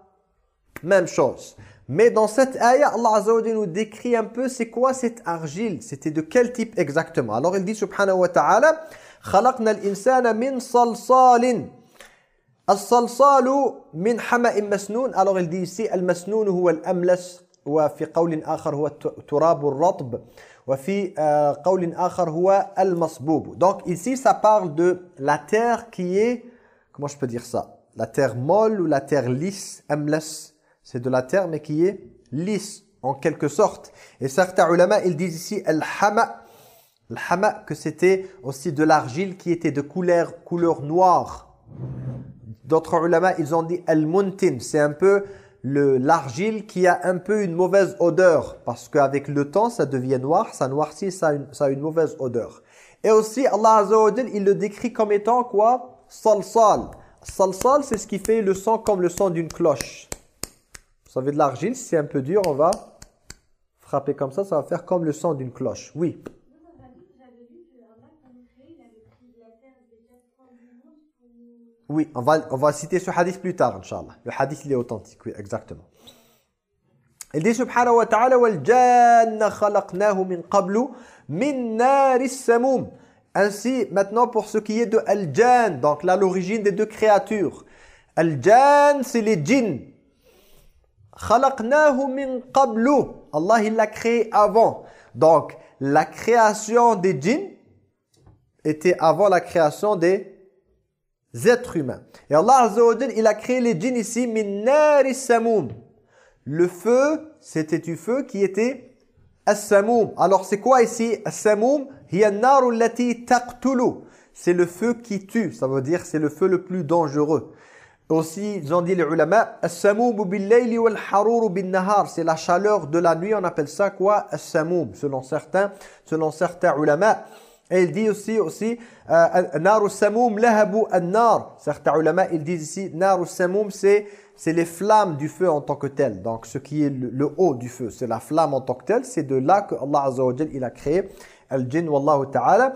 même chose. Mais dans cette ayah, Allah Azza nous décrit un peu c'est quoi cette argile, c'était de quel type exactement? Alors il dit subhanahu wa ta'ala خلقنا الإنسان من صلصال الصلصال من حمأ مسنون alors il المسنون هو الأملس وفي قول آخر هو تراب الرطب وفي قول آخر هو المصبوب donc ici ça parle de la terre qui est comment je peux dire ça la terre molle ou la terre lisse أملس c'est de la terre mais qui est lisse en quelque sorte. Et certains ulama, ils disent ici al-hama que c'était aussi de l'argile qui était de couleur, couleur noire. D'autres ulama, ils ont dit al-muntin, c'est un peu l'argile qui a un peu une mauvaise odeur parce qu'avec le temps ça devient noir, ça noircit, ça a une, mauvaise odeur. Et aussi Allah Azza il le décrit comme étant quoi? Salsal. Salsal c'est ce qui fait le son comme le son d'une cloche. Vous savez de l'argile, c'est un peu dur, on va frapper comme ça, ça va faire comme le son d'une cloche. Oui. Oui, on va, on va citer ce hadith plus tard, Inch'Allah. Le hadith, il est authentique, oui, exactement. Il dit, subhanahu wa ta'ala, « Wal-janna khalaqnahu min qablu min naris samoum » Ainsi, maintenant, pour ce qui est de Al-Jan, donc là, l'origine des deux créatures. Al-Jan, c'est les djinns. Khalaqnahu min qablu. Allah, il l'a créé avant. Donc, la création des djinns était avant la création des êtres humains. Et Allah Azza il a créé les djinns ici min nari samoum. Le feu, c'était du feu qui était as-samoum. Alors c'est quoi ici as-samoum Hiya an-naru allati taqtulu. C'est le feu qui tue, ça veut dire c'est le feu le plus dangereux. Aussi, ils ont dit les ulama, as-samoum bil-layli wal-haruru bin-nahar, c'est la chaleur de la nuit, on appelle ça quoi? As-samoum, selon certains, selon certains ulama. Et il dit aussi, aussi euh, naru samoum lahabu an-nar. Certains ulama, ils disent ici, naru samoum, c'est c'est les flammes du feu en tant que tel. Donc, ce qui est le, le haut du feu, c'est la flamme en tant que tel. C'est de là que Allah Azza wa Jal, il a créé al-jinn, wallahu ta'ala.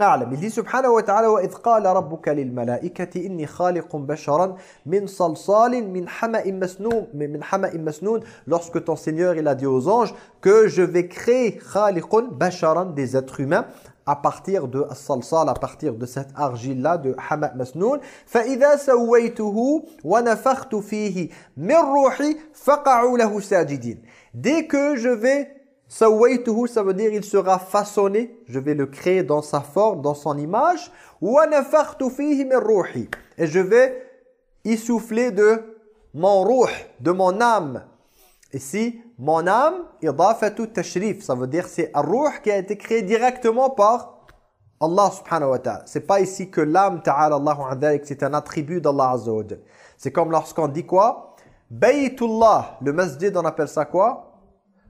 أعلم dit سبحانه وتعالى وإذ قال ربك للملائكة إني خالق بشرا من صلصال من حمأ مسنون من حمأ مسنون lorsque ton Seigneur il a dit aux anges que je vais créer خالق بشرا des êtres humains à partir de salsal, à partir de cette argile-là de Hama Masnoun. فَإِذَا سَوَّيْتُهُ وَنَفَخْتُ فِيهِ مِنْ رُوحِي فَقَعُوا لَهُ سَاجِدِينَ Dès que je vais سَوَّيْتُهُ, ça veut dire il sera façonné, je vais le créer dans sa forme, dans son image. وَنَفَخْتُ فِيهِ مِنْ رُوحِي Et je vais y souffler de mon ruh, de mon âme. Ici, mon âme, idafatu tashrif, ça veut dire c'est un ruh qui a été créé directement par Allah subhanahu wa ta'ala. C'est pas ici que l'âme ta'ala Allahu c'est un attribut d'Allah azza C'est comme lorsqu'on dit quoi? Baytullah, le masjid on appelle ça quoi?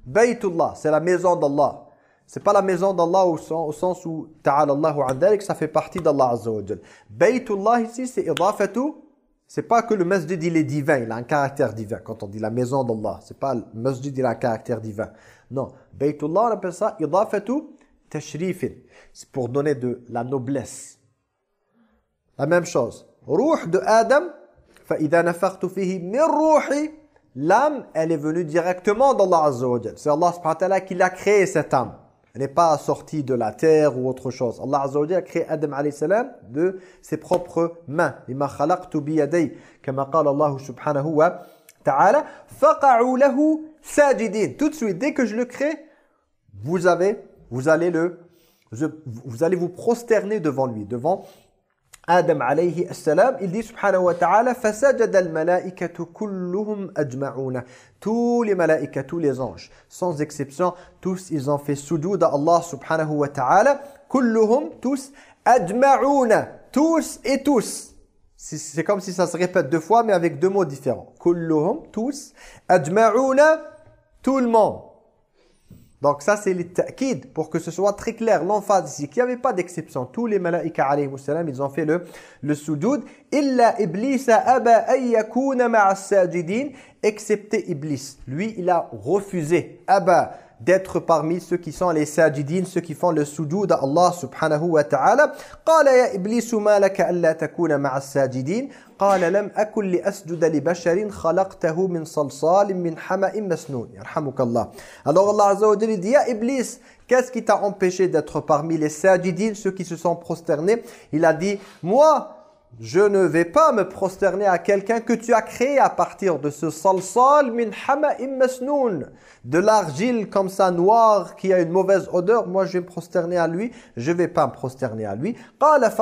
Baytullah, c'est la maison d'Allah. C'est pas la maison d'Allah au, au, sens où ta'ala Allahu ça fait partie d'Allah azza wa Baytullah ici c'est idafatu c'est pas que le masjid il est divin, il a un caractère divin. Quand on dit la maison d'Allah, c'est pas le masjid il a un caractère divin. Non, Baytullah on appelle ça idafatu tashrifin. C'est pour donner de la noblesse. La même chose. Ruh de Adam, fa idha nafakhtu fihi min l'âme elle est venue directement d'Allah Azza wa C'est Allah subhanahu wa ta'ala qui l'a créé cette âme n'est pas sorti de la terre ou autre chose. Allah Azza wa a créé Adam alayhi salam de ses propres mains. Lima khalaqtu bi yaday kama qala Allah subhanahu wa ta'ala faqa'u lahu sajidin. Tout de suite dès que je le crée, vous avez vous allez le vous allez vous prosterner devant lui, devant Salam, il dit subhanahu wa ta'ala فَسَجَدَ الْمَلَائِكَةُ كُلُّهُمْ أَجْمَعُونَ Tous les malaïkas, tous les anges, sans exception, tous ils ont fait sujoud à Allah subhanahu wa ta'ala. كُلُّهُمْ tous أَجْمَعُونَ Tous et tous. C'est comme si ça se répète deux fois mais avec deux mots différents. كُلُّهُمْ tous أَجْمَعُونَ Tout le monde. Donc ça c'est le ta'kid pour que ce soit très clair, l'emphase ici, qu'il n'y avait pas d'exception. Tous les malaïka alayhi salam, ils ont fait le, le sujoud. Illa iblis aba ayyakuna ma'a sajidin, excepté Iblis. Lui, il a refusé. Aba d'être parmi ceux qui sont les sajidin, ceux qui font le sujoud à Allah subhanahu wa ta'ala. قال يا إبليس ما لك ألا تكون مع الساجدين قال لم أكن لأسجد لبشر خلقته من صلصال من حمأ مسنون يرحمك الله Alors Allah Azza wa Jalla dit Ya Iblis, qu'est-ce qui t'a empêché d'être parmi les sajidin, ceux qui se sont prosternés Il a dit Moi, je ne vais pas me prosterner à quelqu'un que tu as créé à partir de ce salsal min hama'im masnoun. De l'argile comme ça noire qui a une mauvaise odeur moi je vais me prosterner à lui. Je vais pas me prosterner à lui. Qala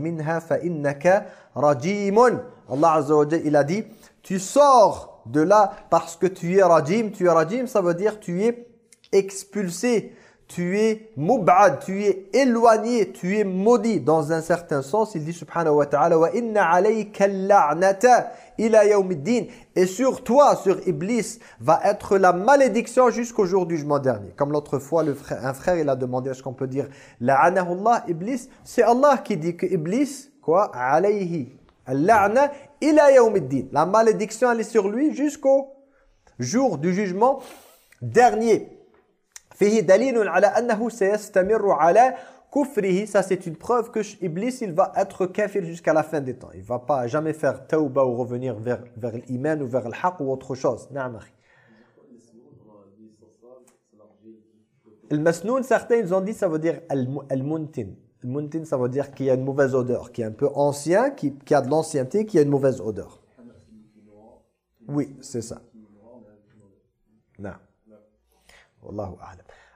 minha fa innaka Allah azza il a dit tu sors de là parce que tu es rajim. Tu es rajim ça veut dire tu es expulsé tu es mub'ad, tu es éloigné, tu es maudit. Dans un certain sens, il dit subhanahu wa ta'ala wa inna alayka la'nata ila yawmiddin. Et sur toi, sur Iblis, va être la malédiction jusqu'au jour du jugement dernier. Comme l'autre fois, un frère, il a demandé, est-ce qu'on peut dire la'anahullah, Iblis? C'est Allah qui dit que Iblis, quoi? Alayhi. La'na ila yawmiddin. La malédiction, elle est sur lui jusqu'au jour du jugement dernier. فيه دليل على أنه سيستمر على كفره ça c'est une preuve que Iblis il va être kafir jusqu'à la fin des temps il va pas jamais faire tauba ou revenir vers, vers l'iman ou vers le haq ou autre chose نعم أخي المسنون certains ils ont dit ça veut dire al-muntin al-muntin ça veut dire qu'il y a une mauvaise odeur qui est un peu ancien qui, qui a de l'ancienneté qui a une mauvaise odeur oui c'est ça non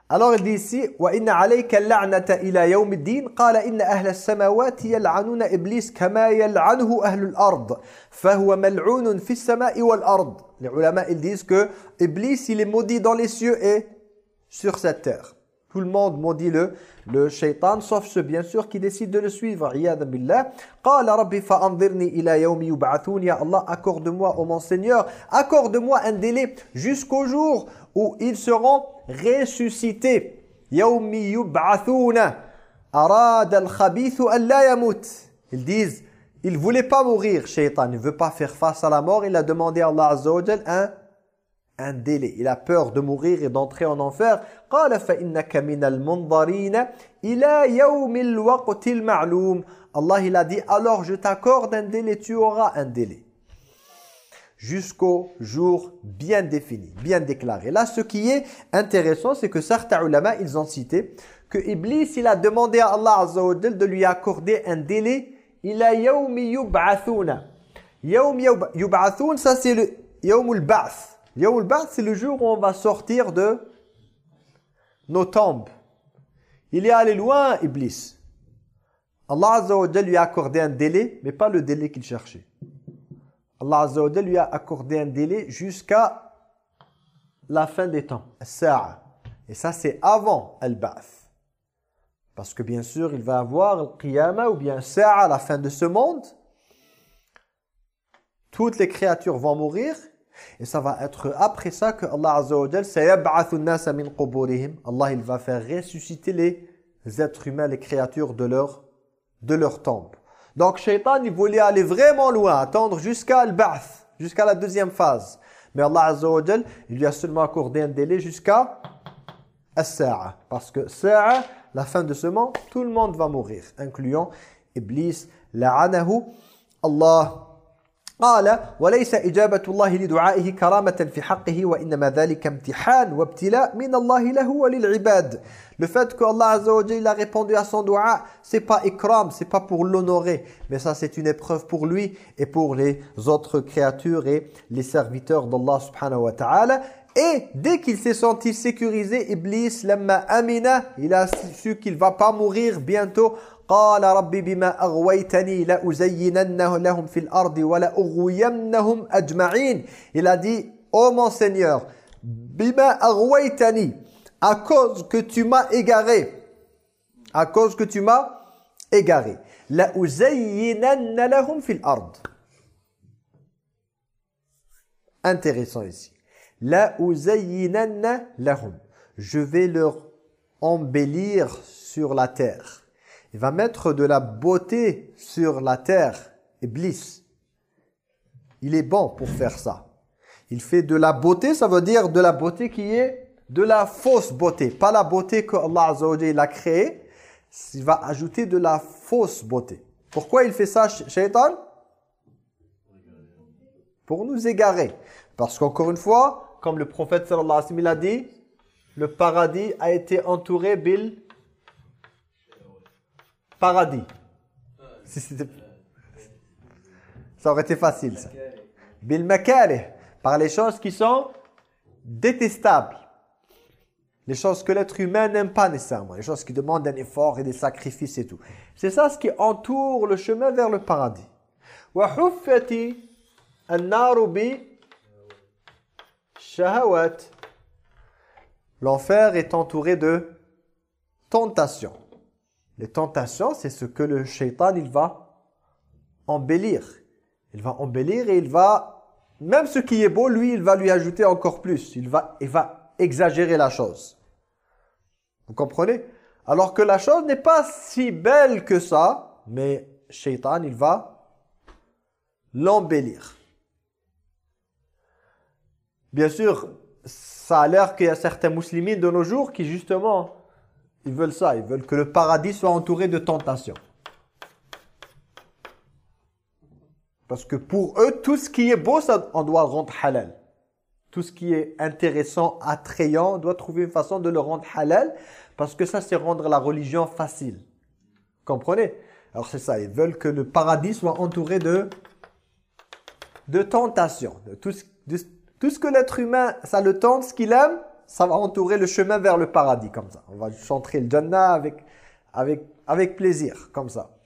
alors il dit ici wa inna alayka al-la'nata ila yawm ad-din qala inna iblis kama yal'anuhu ahlu ard fi ard. Les disent que Iblis il est maudit dans les cieux et sur cette terre tout le monde maudit le, le shaitan, sauf ceux bien sûr qui décident de le suivre. billah. Allah, accorde-moi, ô mon Seigneur, accorde-moi un délai jusqu'au jour où ils seront ressuscités. Yaomi yub'athuna. Arad al-khabithu an yamut. Ils disent, il voulait pas mourir, shaitan, ne veut pas faire face à la mort, il a demandé à Allah Azza un un délai. Il a peur de mourir et d'entrer en enfer. قَالَ فَإِنَّكَ مِنَ الْمَنْذَرِينَ إِلَى يَوْمِ الْوَقْتِ الْمَعْلُومِ Allah il a dit alors je t'accorde un délai, tu auras un délai jusqu'au jour bien défini, bien déclaré. Là, ce qui est intéressant, c'est que certains ulama, ils ont cité que Iblis, il a demandé à Allah Azza wa de lui accorder un délai. Il a yawmi yub'athuna. Yawm yub'athun, ça c'est le. Yawm al c'est le jour où on va sortir de nos tombes. Il est allé loin, Iblis. Allah Azza wa lui a accordé un délai, mais pas le délai qu'il cherchait. Allah Azza wa lui a accordé un délai jusqu'à la fin des temps, Et ça, c'est avant Al-Ba'th. Parce que bien sûr, il va avoir le Qiyamah ou bien Sa'a la fin de ce monde. Toutes les créatures vont mourir et ça va être après ça que Allah Azza wa Allah il va faire ressusciter les êtres humains, les créatures de leur, de leur tombe. Donc Shaitan il voulait aller vraiment loin, attendre jusqu'à Al-Ba'th, jusqu'à la deuxième phase. Mais Allah Azza wa il lui a seulement accordé un délai jusqu'à As-Sa'a. Parce que Sa'a, la fin de ce monde, tout le monde va mourir, incluant Iblis, la'anahu, Allah قال وليس إجابة الله لدعائه كرامة في حقه وإنما ذلك امتحان وابتلاء من الله له وللعباد Le fait que Allah Azza wa Jalla a répondu à son dua, c'est pas ikram, c'est pas pour l'honorer, mais ça c'est une épreuve pour lui et pour les autres créatures et les serviteurs d'Allah subhanahu wa ta'ala. Et dès qu'il s'est senti sécurisé, Iblis, lamma amina, il a su qu'il va pas mourir bientôt. قال ربي بما أغويتني لأزيننه لهم في الأرض ولأغوينهم أجمعين Il a dit, oh mon Seigneur, bima أغويتني, à cause que tu m'as égaré, à cause que tu m'as égaré, لأزينن لهم في الأرض. Intéressant ici. لأزينن لهم. Je vais leur embellir sur la terre. Il va mettre de la beauté sur la terre, Iblis. Il est bon pour faire ça. Il fait de la beauté, ça veut dire de la beauté qui est de la fausse beauté. Pas la beauté que Allah Azza a créée. Il va ajouter de la fausse beauté. Pourquoi il fait ça, Shaitan Pour nous égarer. Parce qu'encore une fois, comme le prophète sallallahu alayhi wa sallam a dit, le paradis a été entouré bil paradis. ça aurait été facile ça. Bil par les choses qui sont détestables. Les choses que l'être humain n'aime pas nécessairement, les choses qui demandent un effort et des sacrifices et tout. C'est ça ce qui entoure le chemin vers le paradis. L'enfer est entouré de tentations. Les tentations, c'est ce que le shaitan, il va embellir. Il va embellir et il va, même ce qui est beau, lui, il va lui ajouter encore plus. Il va, il va exagérer la chose. Vous comprenez? Alors que la chose n'est pas si belle que ça, mais shaitan, il va l'embellir. Bien sûr, ça a l'air qu'il y a certains musulmans de nos jours qui justement ils veulent ça, ils veulent que le paradis soit entouré de tentations. Parce que pour eux, tout ce qui est beau, ça, on doit rendre halal. Tout ce qui est intéressant, attrayant, on doit trouver une façon de le rendre halal. Parce que ça, c'est rendre la religion facile. Comprenez? Alors c'est ça, ils veulent que le paradis soit entouré de, de tentations. De tout ce que l'être humain, ça le tente, ce qu'il aime, ça va entourer le chemin vers le paradis, comme ça. On va chanter le Jannah avec, avec, avec plaisir, comme ça.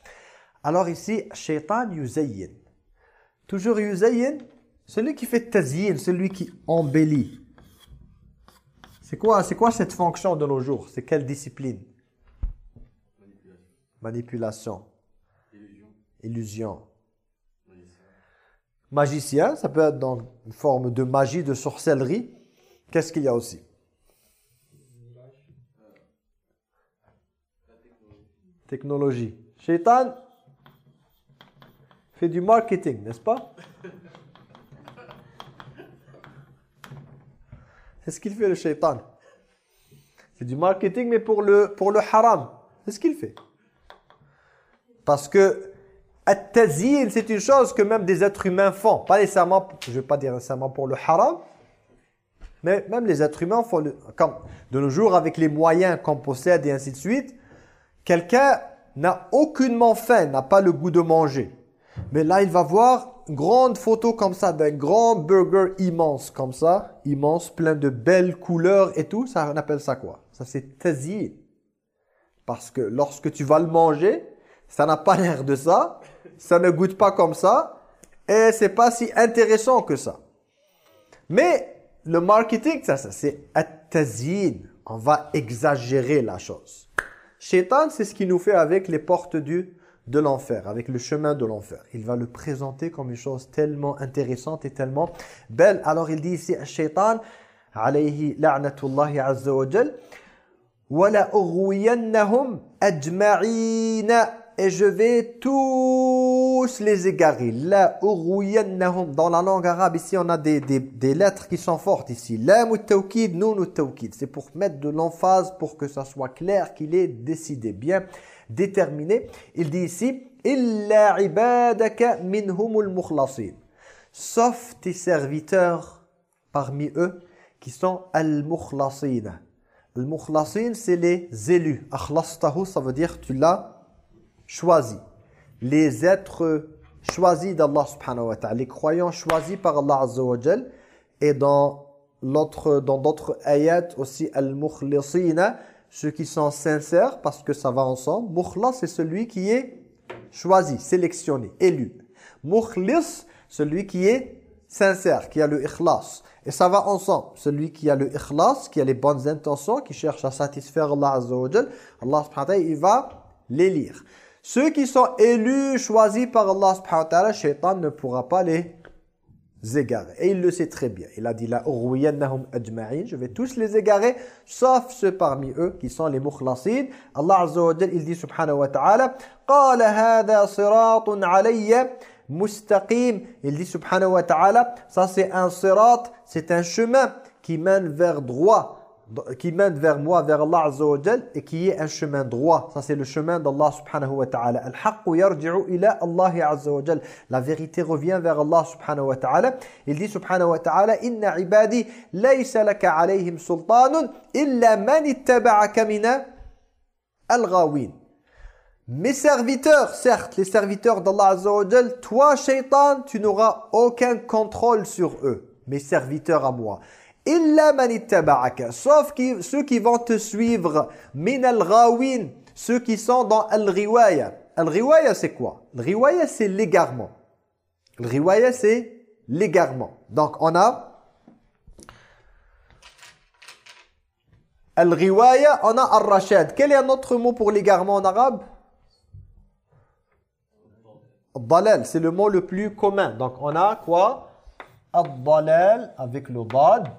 Alors ici, shaitan yuzayyin. Toujours yuzayyin, celui qui fait tazyin, celui qui embellit. C'est quoi, c'est quoi cette fonction de nos jours? C'est quelle discipline? Manipulation. Illusion. Illusion. Magicien, ça peut être dans une forme de magie, de sorcellerie. Qu'est-ce qu'il y a aussi? Technologie. Shaitan fait du marketing, n'est-ce pas? C'est ce qu'il fait le shaitan? C'est du marketing, mais pour le, pour le haram. C'est ce qu'il fait. Parce que At-tazyin, c'est une chose que même des êtres humains font. Pas nécessairement, je ne vais pas dire nécessairement pour le haram, mais même les êtres humains font, le, comme de nos jours, avec les moyens qu'on possède et ainsi de suite, quelqu'un n'a aucunement faim, n'a pas le goût de manger. Mais là, il va voir une grande photo comme ça, d'un grand burger immense, comme ça, immense, plein de belles couleurs et tout. Ça, on appelle ça quoi? Ça, c'est tazyin. Parce que lorsque tu vas le manger, ça n'a pas l'air de ça, ça ne goûte pas comme ça, et c'est pas si intéressant que ça. Mais le marketing, ça, ça c'est at-tazyin. On va exagérer la chose. Shaitan, c'est ce qu'il nous fait avec les portes du, de l'enfer, avec le chemin de l'enfer. Il va le présenter comme une chose tellement intéressante et tellement belle. Alors il dit ici, Shaitan, alayhi la'natullahi azza wa jal, وَلَا أُغْوِيَنَّهُمْ أَجْمَعِينَ et je vais tous les égarer. La Dans la langue arabe, ici, on a des, des, lettres qui sont fortes ici. La tawkid, nun tawkid. C'est pour mettre de l'emphase pour que ça soit clair qu'il est décidé, bien déterminé. Il dit ici, Illa ibadaka minhumul mukhlasin. Sauf tes serviteurs parmi eux qui sont al-mukhlasin. Al-mukhlasin, c'est les élus. Akhlastahu, ça veut dire tu l'as choisis. Les êtres choisis d'Allah subhanahu wa ta'ala. Les croyants choisis par Allah azza wa. Et dans dans d'autres ayats aussi, al-mukhlisina, ceux qui sont sincères, parce que ça va ensemble. Mukhlas, c'est celui qui est choisi, sélectionné, élu. Mukhlis, celui qui est sincère, qui a le ikhlas. Et ça va ensemble. Celui qui a le ikhlas, qui a les bonnes intentions, qui cherche à satisfaire Allah Azza wa Allah subhanahu wa ta'ala, il va les lire. Ceux qui sont élus, choisis par Allah subhanahu wa ta'ala, shaitan ne pourra pas les égarer. Et il le sait très bien. Il a dit ajma'in, je vais tous les égarer sauf ceux parmi eux qui sont les mukhlasin. Allah azza wa il dit subhanahu wa ta'ala qala hadha siratun alayya mustaqim. Il dit subhanahu wa ta'ala ça c'est un sirat, c'est un chemin qui mène vers droit qui mène vers moi, vers Allah Azza et qui est un chemin droit. Ça, c'est le chemin d'Allah subhanahu wa ta'ala. Al-haqqu yarji'u ila Allah Azza wa. La vérité revient vers Allah subhanahu wa ta'ala. Il dit subhanahu wa ta'ala, Inna ibadi laysa laka alayhim sultanun illa man ittaba'aka mina al-ghawin. Mes serviteurs, certes, les serviteurs d'Allah Azza toi, shaitan, tu n'auras aucun contrôle sur eux. Mes serviteurs à moi. Illa manittaba'aka. Sauf ceux qui vont te suivre. Min al-ghawin. Ceux qui sont dans al-riwaya. Al-riwaya, c'est quoi? Al-riwaya, c'est l'égarement. Al-riwaya, c'est l'égarement. Donc, on a... Al-riwaya, on a al-rashad. Quel est un autre mot pour l'égarement en arabe? Dalal, c'est le mot le plus commun. Donc, on a quoi? Al-dalal avec le dad.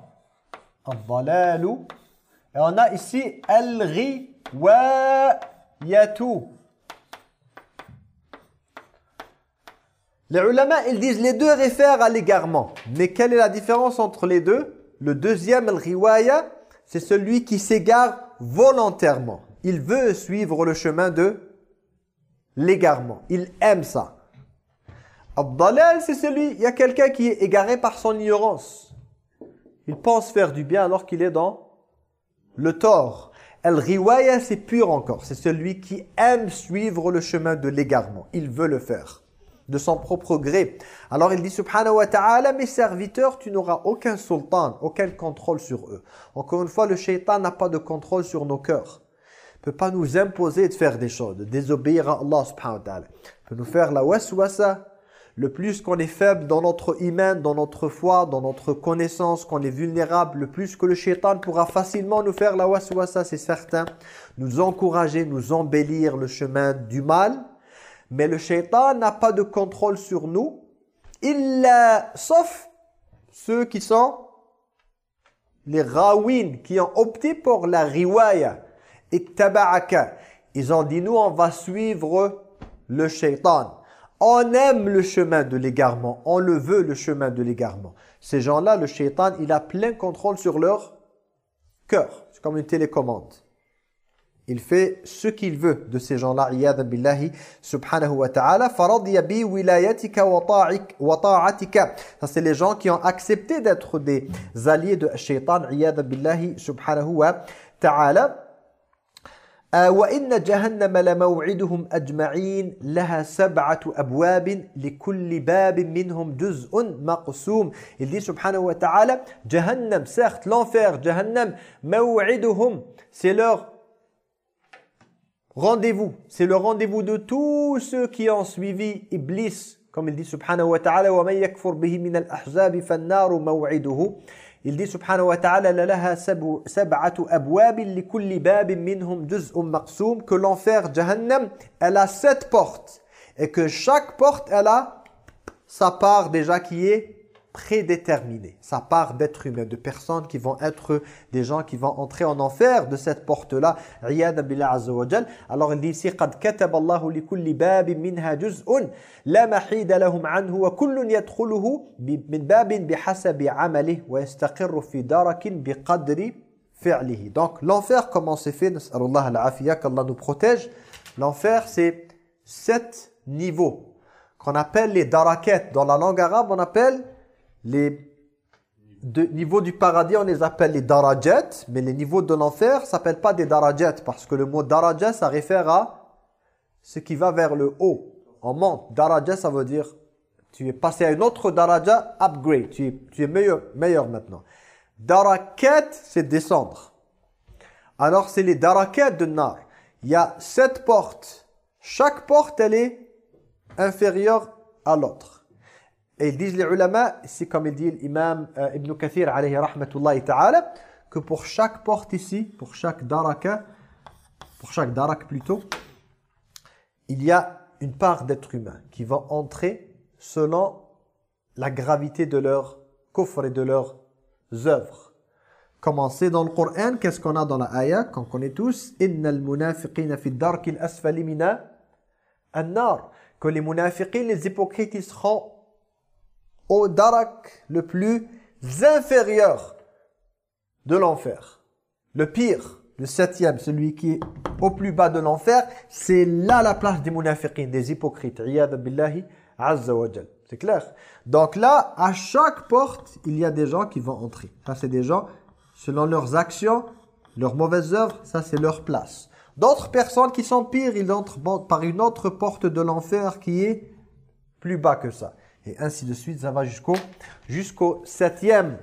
Al-dalalu. Et on a ici Al-riwayatu. Les ulama, ils disent les deux réfèrent à l'égarement. Mais quelle est la différence entre les deux? Le deuxième, Al-riwaya, c'est celui qui s'égare volontairement. Il veut suivre le chemin de l'égarement. Il aime ça. Al-dalal, c'est celui, il y a quelqu'un qui est égaré par son ignorance. Il pense faire du bien alors qu'il est dans le tort. Al-riwaya, c'est pur encore. C'est celui qui aime suivre le chemin de l'égarement. Il veut le faire. de son propre gré. Alors il dit subhanahu wa ta'ala, mes serviteurs, tu n'auras aucun sultan, aucun contrôle sur eux. Encore une fois, le shaitan n'a pas de contrôle sur nos cœurs. Il ne peut pas nous imposer de faire des choses, de désobéir à Allah subhanahu wa ta'ala. Peut nous faire la waswasa, le plus qu'on est faible dans notre iman, dans notre foi, dans notre connaissance, qu'on est vulnérable, le plus que le shaitan pourra facilement nous faire la waswasa, c'est certain, nous encourager, nous embellir le chemin du mal, mais le shaitan n'a pas de contrôle sur nous, il, sauf ceux qui sont les rawin, qui ont opté pour la riwaya, et taba'aka. Ils ont dit, nous, on va suivre le shaitan. On aime le chemin de l'égarement, on le veut le chemin de l'égarement. Ces gens-là, le shaitan, il a plein contrôle sur leur cœur. C'est comme une télécommande. Il fait ce qu'il veut de ces gens-là, iyadan billahi subhanahu wa ta'ala. Bi wilayatika wa ta'atika. Ça, c'est les gens qui ont accepté d'être des alliés de shaitan, iyadan billahi subhanahu wa ta'ala. وإن جهنم لموعدهم أجمعين لها سبعة أبواب لكل باب منهم جزء مقسوم Il dit subhanahu wa ta'ala Jahannam, certes l'enfer, Jahannam, موعدهم c'est leur rendez-vous. C'est le rendez-vous de tous ceux qui ont suivi Iblis. Comme il dit subhanahu wa ta'ala وَمَنْ يَكْفُرْ بِهِ مِنَ الْأَحْزَابِ فَالنَّارُ مَوْعِدُهُ Il dit subhanahu wa ta'ala لَلَهَا سَبْعَةُ أَبْوَابٍ لِكُلِّ بَابٍ مِنْهُمْ جُزْءٌ مَقْسُومٌ Que l'enfer, Jahannam, elle a sept portes. Et que chaque porte, elle a sa part déjà qui est prédéterminée. Ça part d'êtres humains, de personnes qui vont être des gens qui vont entrer en enfer de cette porte-là. billah azza wa Alors il dit ici qad kataba Allahu li kulli babin minha juz'un la mahida lahum anhu wa kullun yadkhuluhu min babin bihasabi 'amalihi wa yastaqirru fi darakin biqadri fi'lihi. Donc l'enfer comment c'est fait? Nas'alullah al-afiya qu'Allah nous protège. L'enfer c'est sept niveaux qu'on appelle les darakettes. Dans la langue arabe, on appelle les niveaux du paradis, on les appelle les darajat, mais les niveaux de l'enfer s'appellent pas des darajat, parce que le mot darajat, ça réfère à ce qui va vers le haut. On monte. Daraja, ça veut dire tu es passé à une autre daraja, upgrade. Tu es, tu es meilleur, meilleur maintenant. Darakat, c'est descendre. Alors, c'est les darakat de Nar. Il y a sept portes. Chaque porte, elle est inférieure à l'autre. Et ils disent les ulama, c'est comme il dit l'imam euh, Ibn Kathir alayhi rahmatullahi ta'ala, que pour chaque porte ici, pour chaque daraka, pour chaque darak plutôt, il y a une part d'être humain qui va entrer selon la gravité de leur coffre et de leurs œuvres. Commencez dans le Coran, qu'est-ce qu'on a dans la ayah qu'on connaît tous? Munafiqina fi asfali mina an-nar. Que les munafiqins, les hypocrites, ils seront au darak le plus inférieur de l'enfer. Le pire, le septième, celui qui est au plus bas de l'enfer, c'est là la place des munafiqin, des hypocrites. billahi azza C'est clair Donc là, à chaque porte, il y a des gens qui vont entrer. Ça, c'est des gens, selon leurs actions, leurs mauvaises œuvres, ça, c'est leur place. D'autres personnes qui sont pires, ils entrent par une autre porte de l'enfer qui est plus bas que ça Et ainsi de suite, ça va jusqu'au jusqu'au septième.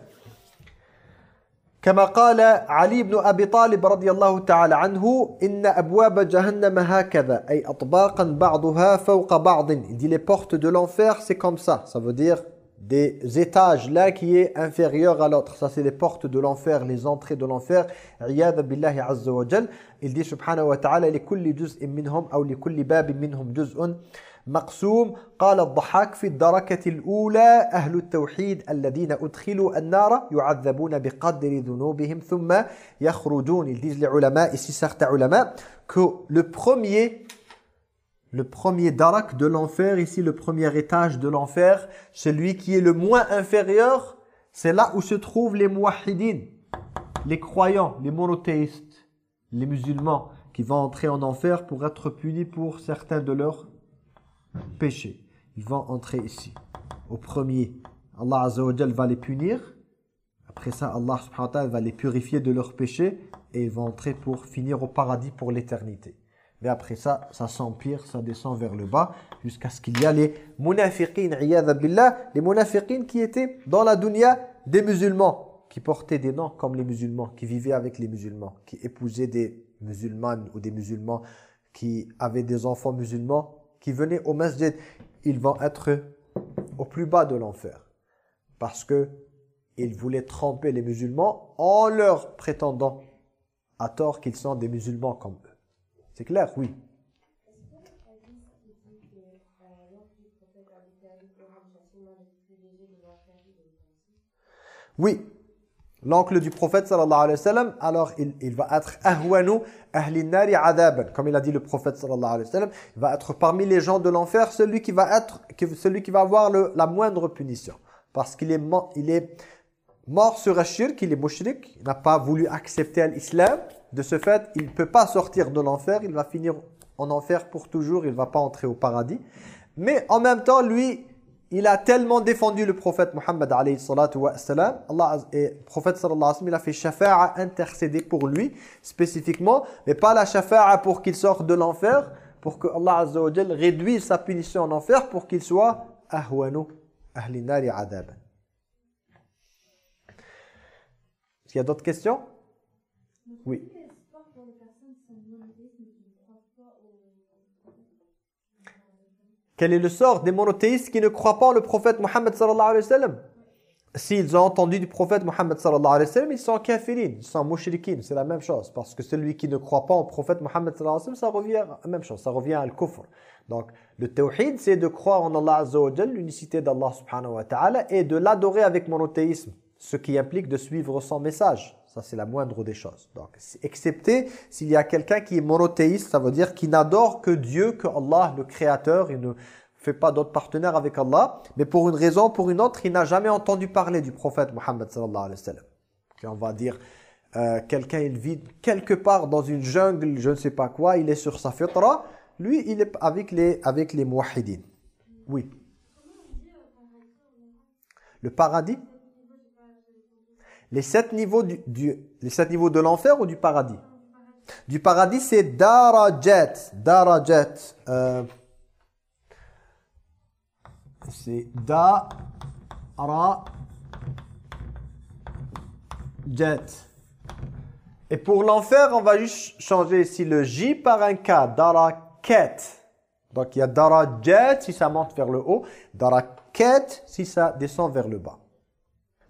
كما قال علي بن أبي طالب رضي الله تعالى عنه إن أبواب جهنم هكذا أي أطباقا بعضها فوق بعض Il dit les portes de l'enfer c'est comme ça ça veut dire des étages là qui est inférieur à l'autre ça c'est les portes de l'enfer les entrées de l'enfer عياذا بالله عز وجل il dit سبحانه وتعالى لكل جزء منهم أو لكل باب منهم جزء مقسوم قال الضحاك في الدركة الأولى أهل التوحيد الذين أدخلوا النار يعذبون بقدر ذنوبهم ثم يخرجون ils disent les ulama ici certains ulama que le premier le premier darak de l'enfer ici le premier étage de l'enfer celui qui est le moins inférieur c'est là où se trouvent les muwahidin les croyants les monothéistes les musulmans qui vont entrer en enfer pour être punis pour certains de leurs ils vont entrer ici. Au premier, Allah Azza va les punir. Après ça, Allah subhanahu wa va les purifier de leurs péchés et ils vont entrer pour finir au paradis pour l'éternité. Mais après ça, ça s'empire, ça descend vers le bas, jusqu'à ce qu'il y a les munafiqin, les munafiqin qui étaient dans la dunya des musulmans, qui portaient des noms comme les musulmans, qui vivaient avec les musulmans, qui épousaient des musulmanes ou des musulmans, qui avaient des enfants musulmans, qui venaient au masjid. Ils vont être au plus bas de l'enfer. Parce que ils voulaient tromper les musulmans en leur prétendant à tort qu'ils sont des musulmans comme eux. C'est clair Oui. Oui. L'oncle du prophète sallallahu alayhi alors il, il va être ahwanu ahli nari adaban. Comme il a dit le prophète sallallahu alayhi il va être parmi les gens de l'enfer celui qui va être celui qui va avoir la moindre punition parce qu'il est il mort sur shirk, qu'il est mushrik, il n'a pas voulu accepter l'islam. De ce fait, il ne peut pas sortir de l'enfer, il va finir en enfer pour toujours, il ne va pas entrer au paradis. Mais en même temps, lui, il a tellement défendu le prophète Muhammad alayhi. Allah et le prophète sallallahu alayhi wa sallam, il a fait shafa'a intercéder pour lui spécifiquement, mais pas la shafa'a pour qu'il sorte de l'enfer, pour que Allah réduise sa punition en enfer pour qu'il soit ahwanu ahli nari. Est-ce qu'il y a d'autres questions? Oui. Quel est le sort des monothéistes qui ne croient pas en le prophète Mohammed sallallahu alayhi wa sallam? S'ils ont entendu du prophète Mohammed sallallahu alayhi wa sallam, ils sont kafirin, ils sont mushrikin, c'est la même chose. Parce que celui qui ne croit pas au prophète Mohammed sallallahu alayhi wa sallam, ça revient à la même chose, ça revient à al-kufr. Donc, le tawhid, c'est de croire en Allah azza l'unicité d'Allah subhanahu wa ta'ala, et de l'adorer avec monothéisme ce qui implique de suivre son message. Ça, c'est la moindre des choses. Donc, excepté s'il y a quelqu'un qui est monothéiste, ça veut dire qu'il n'adore que Dieu, que Allah, le Créateur, il ne fait pas d'autres partenaires avec Allah, mais pour une raison ou pour une autre, il n'a jamais entendu parler du prophète Muhammad sallallahu alayhi wa sallam. on va dire, euh, quelqu'un, il vit quelque part dans une jungle, je ne sais pas quoi, il est sur sa fitra, lui, il est avec les, avec les. Oui. Le paradis les sept niveaux, du, les sept niveaux de l'enfer ou du paradis? Du paradis, c'est darajat. Darajat. Euh, c'est da jet. Et pour l'enfer, on va juste changer ici le J par un K. Daraket. Donc il y a darajat si ça monte vers le haut. Daraket si ça descend vers le bas.